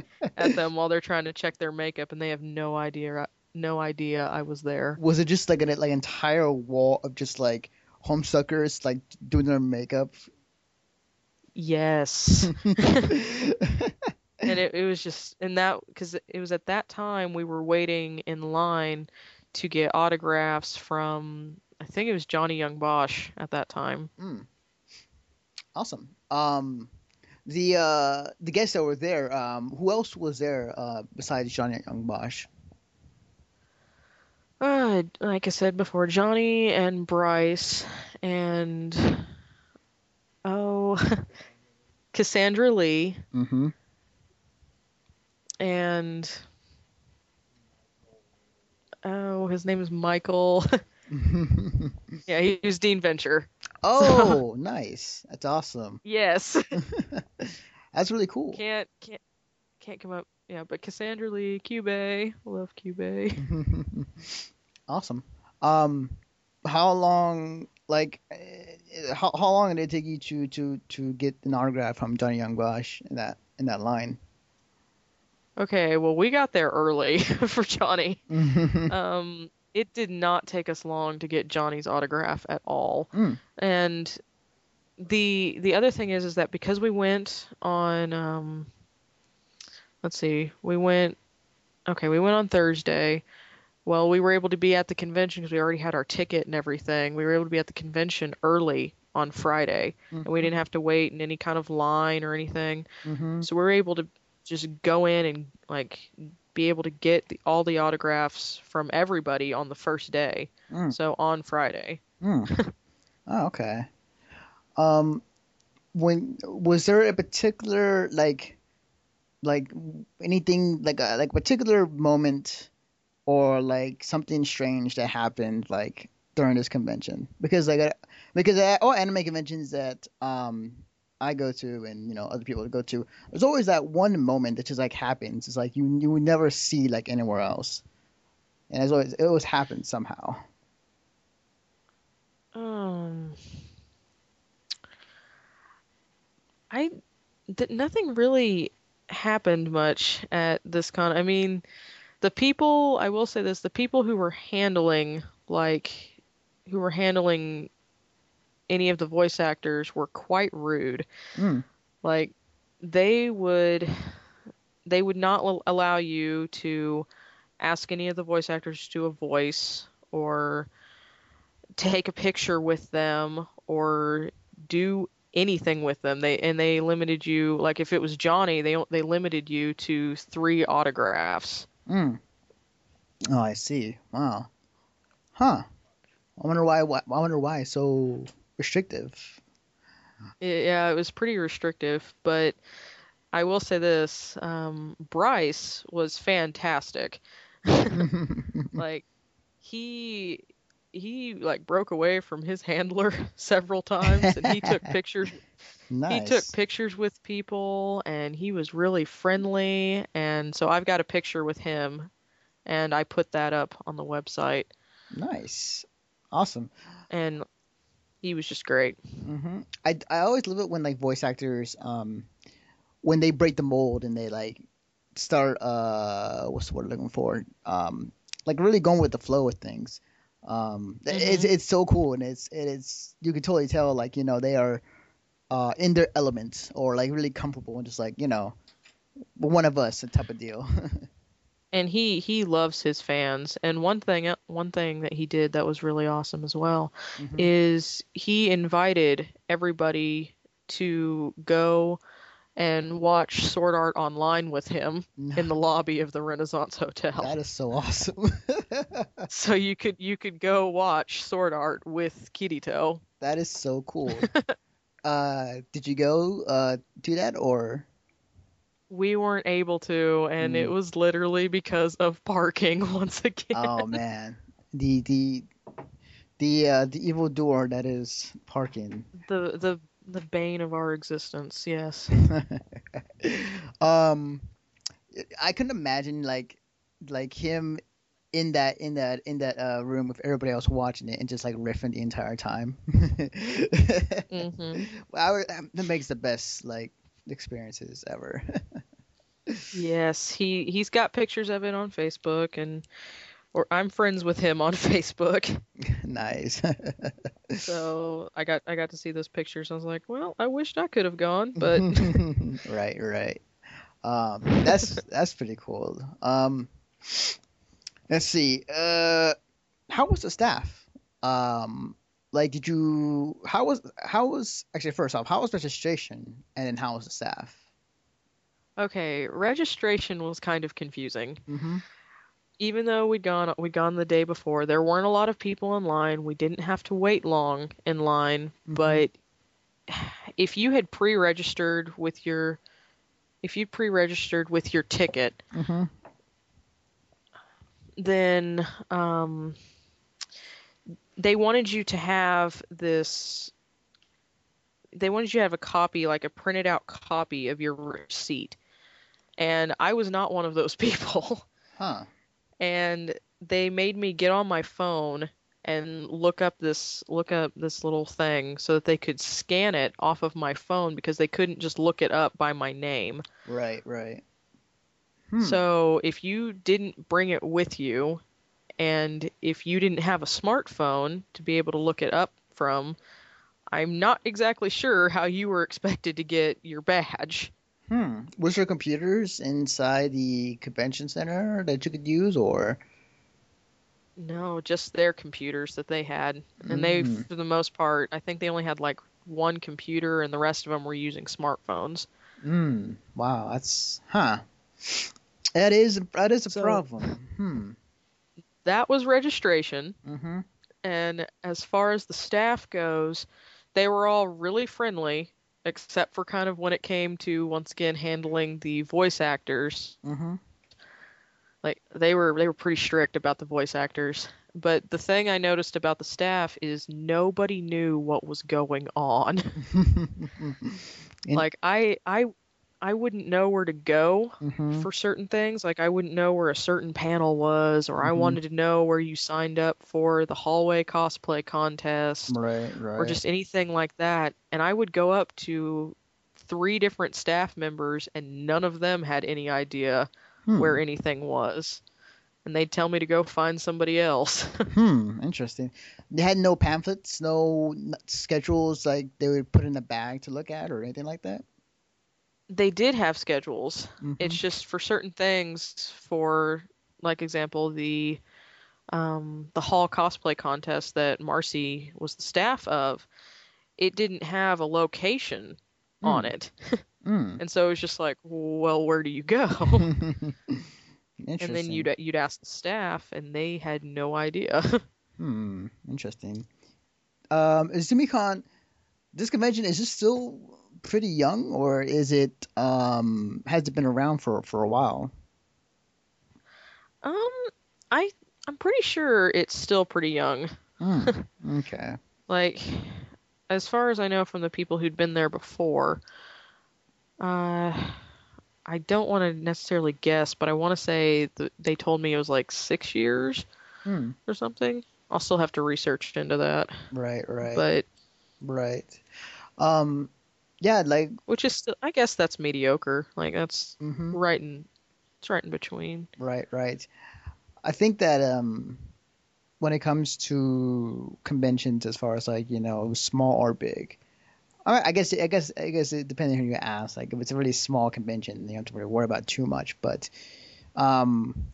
[SPEAKER 3] at them while they're trying to check their makeup, and they have no idea no idea I was there.
[SPEAKER 1] was it just like an like entire wall of just like Homestuckers like doing their makeup?
[SPEAKER 3] Yes. and it, it was just and that because it was at that time we were waiting in line to get autographs from I think it was Johnny Yong Bosch at that time.
[SPEAKER 1] Mm. Awesome. Um, the uh the guests that were there, um, who else was there uh besides Johnny Yong Bosch?
[SPEAKER 3] Uh, like I said before, Johnny and Bryce and oh, Cassandra Lee
[SPEAKER 1] Mm-hmm.
[SPEAKER 3] and oh, his name is Michael. yeah, he was Dean Venture.
[SPEAKER 1] oh, nice. That's awesome.
[SPEAKER 3] Yes.
[SPEAKER 1] That's really cool.
[SPEAKER 3] can't can't can't come up yeah, but Cassandra Lee, Cube, love Cube.
[SPEAKER 1] Awesome. Um, how long? Like, uh, how how long did it take you to to to get an autograph from Johnny Yong Bosch in that in that line?
[SPEAKER 3] Okay, well we got there early for Johnny. um, it did not take us long to get Johnny's autograph at all.
[SPEAKER 1] Mm.
[SPEAKER 3] And the the other thing is is that because we went on um, let's see, we went okay, we went on Thursday. Well, we were able to be at the convention because we already had our ticket and everything. We were able to be at the convention early on Friday,
[SPEAKER 1] Mm-hmm.
[SPEAKER 3] and we didn't have to wait in any kind of line or anything.
[SPEAKER 1] hmm
[SPEAKER 3] So we were able to just go in and like be able to get the, all the autographs from everybody on the first day.
[SPEAKER 1] Mm.
[SPEAKER 3] So on Friday.
[SPEAKER 1] Mm. oh, okay. Um, when was there a particular like, like anything like a like particular moment, or like something strange that happened like during this convention? Because like, because at all anime conventions that um I go to and you know other people go to, there's always that one moment that just like happens. It's like you you would never see like anywhere else, and it's always it always happens somehow.
[SPEAKER 3] Um, I th- nothing really happened much at this con. I mean, the people. I will say this: the people who were handling like who were handling any of the voice actors were quite rude.
[SPEAKER 1] Mm.
[SPEAKER 3] Like they would they would not l- allow you to ask any of the voice actors to do a voice or take a picture with them or do anything with them. They and they limited you like if it was Johnny, they they limited you to 3 autographs.
[SPEAKER 1] Mm. Oh, I see. Wow. Huh. I wonder why. why I wonder why so restrictive.
[SPEAKER 3] Yeah, it was pretty restrictive, but I will say this, um, Bryce was fantastic. like he he like broke away from his handler several times and he took pictures
[SPEAKER 1] nice.
[SPEAKER 3] he took pictures with people and he was really friendly and so I've got a picture with him and I put that up on the website
[SPEAKER 1] Nice. Awesome.
[SPEAKER 3] and he was just great.
[SPEAKER 1] hmm I I always love it when like voice actors um when they break the mold and they like start uh what's the word I'm looking for um like really going with the flow of things. Um, it's it's so cool and it's it's you can totally tell like you know they are uh in their element or like really comfortable and just like you know one of us a type of deal.
[SPEAKER 3] and he he loves his fans and one thing one thing that he did that was really awesome as well
[SPEAKER 1] Mhm.
[SPEAKER 3] is he invited everybody to go and watch Sword Art online with him in the lobby of the Renaissance Hotel.
[SPEAKER 1] That is so awesome.
[SPEAKER 3] So you could you could go watch Sword Art with Kirito.
[SPEAKER 1] that is so cool. uh, did you go uh do that or?
[SPEAKER 3] We weren't able to, and it
[SPEAKER 1] Mm.
[SPEAKER 3] was literally because of parking once again.
[SPEAKER 1] Oh man, the the the uh, the evil door that is parking.
[SPEAKER 3] The the the bane of our existence. Yes.
[SPEAKER 1] um, I couldn't imagine like like him in that in that in that uh, room with everybody else watching it and just like riffing the entire time.
[SPEAKER 3] hmm
[SPEAKER 1] Well, I um, that makes the best like experiences ever.
[SPEAKER 3] Yes, he he's got pictures of it on Facebook, and or I'm friends with him on Facebook.
[SPEAKER 1] nice.
[SPEAKER 3] So I got I got to see those pictures. I was like, well, I wished I could have gone, but
[SPEAKER 1] right, right. Um, that's that's pretty cool. Um, let's see. Uh, how was the staff? Um, like, did you? How was how was actually first off? How was registration, and then how was the staff?
[SPEAKER 3] okay, registration was kind of confusing.
[SPEAKER 1] Mm-hmm.
[SPEAKER 3] Even though we'd gone we'd gone the day before, there weren't a lot of people in line. We didn't have to wait long in line,
[SPEAKER 1] Mhm.
[SPEAKER 3] but if you had pre-registered with your if you pre-registered with your ticket,
[SPEAKER 1] Mm-hmm.
[SPEAKER 3] then um, they wanted you to have this they wanted you to have a copy like a printed out copy of your receipt And I was not one of those people.
[SPEAKER 1] Huh.
[SPEAKER 3] And they made me get on my phone and look up this look up this little thing so that they could scan it off of my phone because they couldn't just look it up by my name.
[SPEAKER 1] Right, right. Hmm.
[SPEAKER 3] So if you didn't bring it with you and if you didn't have a smartphone to be able to look it up from, I'm not exactly sure how you were expected to get your badge.
[SPEAKER 1] Hmm. Was there computers inside the convention center that you could use, or?
[SPEAKER 3] No, just their computers that they had. And they,
[SPEAKER 1] Mm.
[SPEAKER 3] for the most part, I think they only had like one computer and the rest of them were using smartphones.
[SPEAKER 1] Hmm. Wow. That's huh. That is that is a
[SPEAKER 3] So-
[SPEAKER 1] problem. Hmm.
[SPEAKER 3] That was registration.
[SPEAKER 1] Mm-hmm.
[SPEAKER 3] And as far as the staff goes, they were all really friendly, except for kind of when it came to once again handling the voice actors.
[SPEAKER 1] Mm-hmm.
[SPEAKER 3] Like they were they were pretty strict about the voice actors. But the thing I noticed about the staff is nobody knew what was going on. Like I I I wouldn't know where to go
[SPEAKER 1] mm-hmm.
[SPEAKER 3] for certain things. Like I wouldn't know where a certain panel was, or I
[SPEAKER 1] Mhm.
[SPEAKER 3] wanted to know where you signed up for the hallway cosplay contest,
[SPEAKER 1] Right. Right.
[SPEAKER 3] or just anything like that. And I would go up to three different staff members, and none of them had any idea
[SPEAKER 1] Hmm.
[SPEAKER 3] where anything was. And they'd tell me to go find somebody else.
[SPEAKER 1] Hmm. Interesting. They had no pamphlets, no schedules like they would put in a bag to look at, or anything like that.
[SPEAKER 3] They did have schedules.
[SPEAKER 1] Mhm.
[SPEAKER 3] It's just for certain things, for like example, the um, the hall cosplay contest that Marcy was the staff of, it didn't have a location on
[SPEAKER 1] Hmm.
[SPEAKER 3] it,
[SPEAKER 1] Hmm.
[SPEAKER 3] and so it was just like, well, where do you go? and then you'd you'd ask the staff, and they had no idea.
[SPEAKER 1] Hmm. Interesting. Um, is IzumiCon this convention is it still pretty young, or is it um has it been around for for a while?
[SPEAKER 3] um, I I'm pretty sure it's still pretty young.
[SPEAKER 1] Hmm. Okay.
[SPEAKER 3] Like, as far as I know from the people who'd been there before, uh, I don't want to necessarily guess, but I want to say that they told me it was like six years
[SPEAKER 1] Hmm.
[SPEAKER 3] or something. I'll still have to research into that,
[SPEAKER 1] Right. Right.
[SPEAKER 3] but
[SPEAKER 1] right. Um. Yeah. Like.
[SPEAKER 3] which is still, I guess that's mediocre. Like that's
[SPEAKER 1] mhm.
[SPEAKER 3] right in, it's right in between.
[SPEAKER 1] Right, right. I think that um, when it comes to conventions, as far as like you know, small or big, I, I guess I guess I guess it depends on who you ask. Like if it's a really small convention, you don't have to really worry about too much. But um,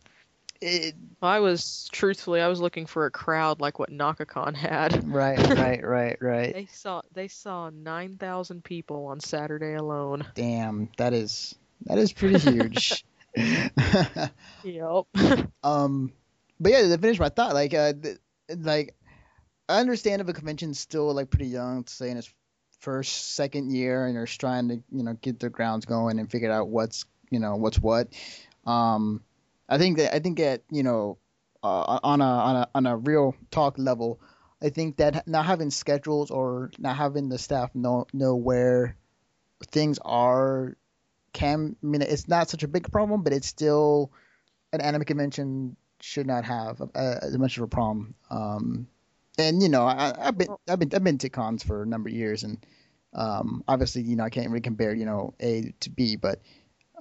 [SPEAKER 1] it,
[SPEAKER 3] I was truthfully, I was looking for a crowd like what Naka-Kon had.
[SPEAKER 1] right, right, right, right.
[SPEAKER 3] They saw they saw nine thousand people on Saturday alone.
[SPEAKER 1] Damn, that is that is pretty huge.
[SPEAKER 3] Yep.
[SPEAKER 1] Um, but yeah, to finish my thought, like, uh, th- like, I understand if a convention's still like pretty young, say in its first, second year, and they're trying to, you know, get their grounds going and figure out what's, you know, what's what. Um, I think that I think that you know, uh, on a on a on a real talk level, I think that not having schedules or not having the staff know know where things are can I mean it's not such a big problem, but it's still an anime convention should not have as much of a problem. Um, and you know, I, I've been I've been I've been to cons for a number of years, and um, obviously, you know, I can't really compare you know A to B, but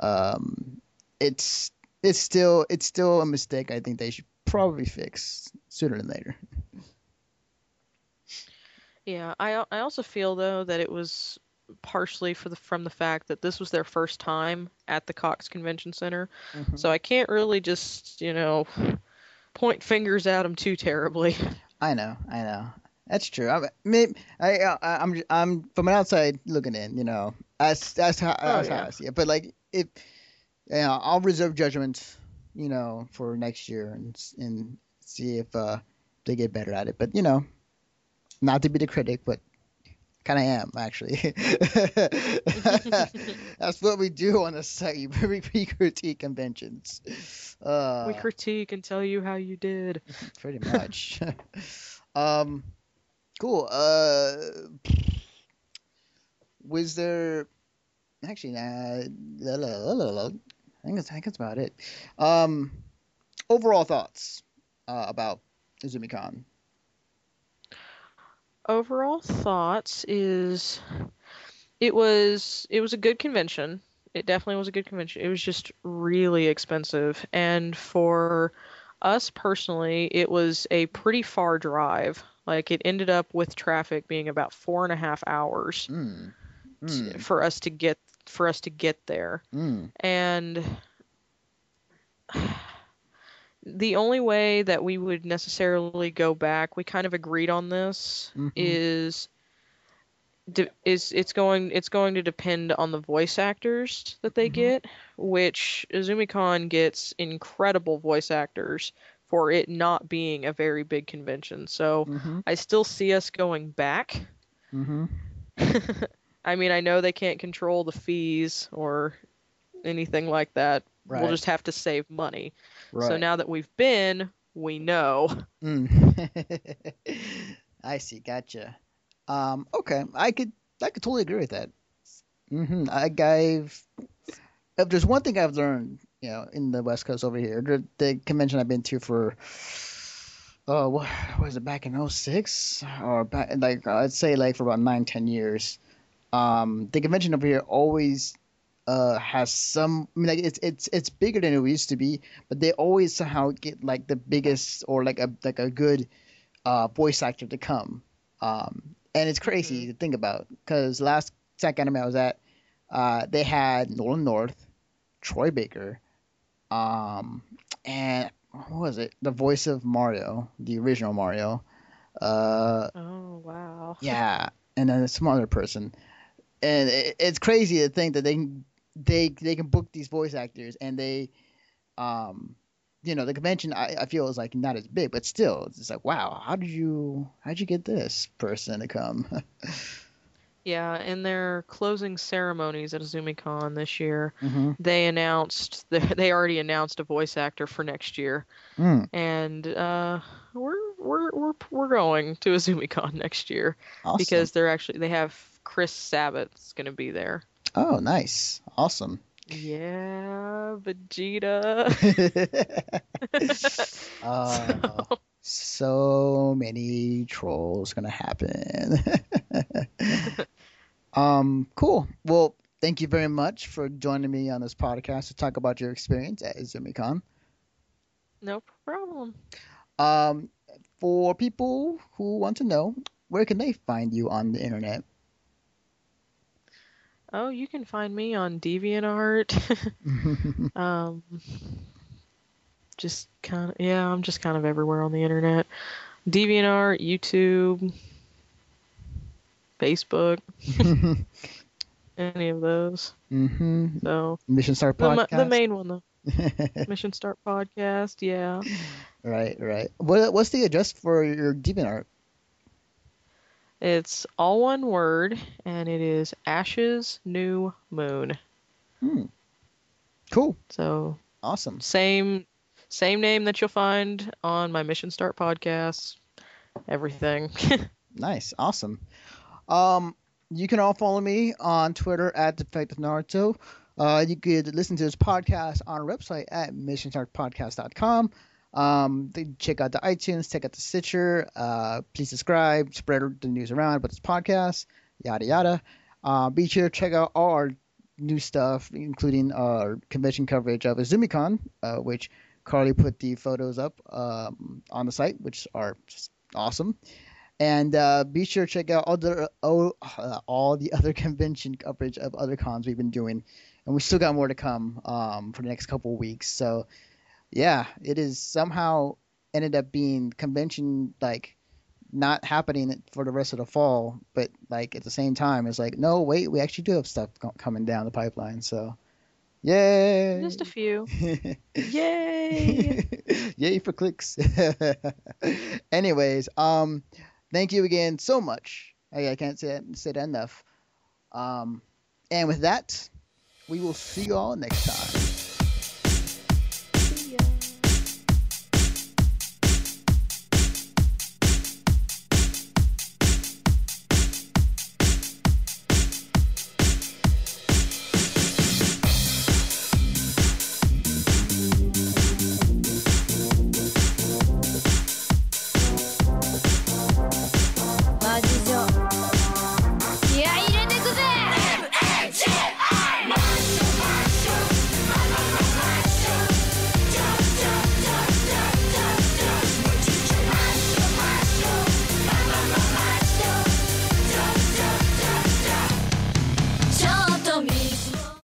[SPEAKER 1] um, it's it's still it's still a mistake. I think they should probably fix sooner than later.
[SPEAKER 3] Yeah, I I also feel though that it was partially for the from the fact that this was their first time at the Cox Convention Center,
[SPEAKER 1] Mhm.
[SPEAKER 3] so I can't really just you know point fingers at them too terribly.
[SPEAKER 1] I know, I know. That's true. I, maybe, I, I, I'm, I'm from an outside looking in. You know, that's that's how, that's how
[SPEAKER 3] yeah.
[SPEAKER 1] I see it. But like, if, know, I'll reserve judgment, you know, for next year and and see if uh they get better at it. But you know, not to be the critic, but kind of am actually. that's what we do on the site. We, we critique conventions. Uh,
[SPEAKER 3] we critique and tell you how you did.
[SPEAKER 1] pretty much. um, cool. Uh, was there actually? Uh, la, la, la, la, la. I think that's, I think that's about it. Um, overall thoughts uh, about IzumiCon.
[SPEAKER 3] Overall thoughts is it was it was a good convention. It definitely was a good convention. It was just really expensive, and for us personally, it was a pretty far drive. Like it ended up with traffic being about four and a half hours
[SPEAKER 1] Mm. Mm.
[SPEAKER 3] for us to get for us to get there.
[SPEAKER 1] Mm.
[SPEAKER 3] And the only way that we would necessarily go back, we kind of agreed on this,
[SPEAKER 1] Mhm.
[SPEAKER 3] is de- is it's going it's going to depend on the voice actors that they
[SPEAKER 1] Mhm.
[SPEAKER 3] get, which IzumiCon gets incredible voice actors for it not being a very big convention. So
[SPEAKER 1] Mm-hmm.
[SPEAKER 3] I still see us going back.
[SPEAKER 1] Mm-hmm.
[SPEAKER 3] I mean, I know they can't control the fees or anything like that.
[SPEAKER 1] Right.
[SPEAKER 3] We'll just have to save money.
[SPEAKER 1] right.
[SPEAKER 3] So now that we've been, we know.
[SPEAKER 1] Mm. I see. Gotcha. Um, okay, I could I could totally agree with that. hmm I, I've if there's one thing I've learned, you know, in the West Coast over here, the, the convention I've been to for, oh, what was it back in 06? or back like I'd say like for about nine ten years. Um, the convention over here always uh has some I mean like it's it's it's bigger than it used to be but they always somehow get like the biggest or like a like a good uh voice actor to come. Um and it's crazy to think about because last tech anime I was at uh they had Nolan North Troy Baker um and what was it? The voice of Mario the original Mario. Uh
[SPEAKER 3] Oh wow.
[SPEAKER 1] yeah, and then some other person, and it, it's crazy to think that they can they they can book these voice actors and they, um, you know, the convention I, I feel is like not as big, but still, it's just like wow, how did you how did you get this person to come?
[SPEAKER 3] Yeah, in their closing ceremonies at IzumiCon this year,
[SPEAKER 1] hmm
[SPEAKER 3] they announced they already announced a voice actor for next year,
[SPEAKER 1] Mm,
[SPEAKER 3] and uh, we're we're we're we're going to a IzumiCon next year
[SPEAKER 1] awesome.
[SPEAKER 3] because they're actually they have Chris Sabat's going to be there.
[SPEAKER 1] oh, nice, awesome.
[SPEAKER 3] Yeah, Vegeta.
[SPEAKER 1] Oh, so many trolls gonna happen. um, cool. Well, thank you very much for joining me on this podcast to talk about your experience at IzumiCon.
[SPEAKER 3] no problem.
[SPEAKER 1] Um, for people who want to know, where can they find you on the internet?
[SPEAKER 3] Oh, you can find me on DeviantArt. um, just kind of yeah, I'm just kind of everywhere on the internet. DeviantArt, YouTube, Facebook, any of those.
[SPEAKER 1] hmm
[SPEAKER 3] So
[SPEAKER 1] Mission Start
[SPEAKER 3] the,
[SPEAKER 1] Podcast.
[SPEAKER 3] the main one though, Mission Start podcast. Yeah,
[SPEAKER 1] right, right. What what's the address for your DeviantArt?
[SPEAKER 3] It's all one word, and it is Ashes New Moon.
[SPEAKER 1] Hmm. Cool.
[SPEAKER 3] So
[SPEAKER 1] Awesome.
[SPEAKER 3] same same name that you'll find on my Mission Start podcast. Everything.
[SPEAKER 1] Nice, awesome. Um, you can all follow me on Twitter at Defective Naruto. Uh, you could listen to this podcast on our website at missionstartpodcast.com. Um, check out the iTunes, check out the Stitcher. Uh, please subscribe, spread the news around about this podcast, yada yada. Uh, be sure to check out all our new stuff, including our convention coverage of IzumiCon, uh, which Carly put the photos up um, on the site, which are just awesome. And uh, be sure to check out all the all, uh, all the other convention coverage of other cons we've been doing, and we still got more to come um, for the next couple weeks. So, yeah, it is somehow ended up being convention like not happening for the rest of the fall, but like at the same time, it's like no, wait, we actually do have stuff co- coming down the pipeline. So, yay!
[SPEAKER 3] Just a few. Yay!
[SPEAKER 1] Yay for clicks. Anyways, um, thank you again so much. I, I can't say that, say that enough. Um, and with that, we will see you all next time.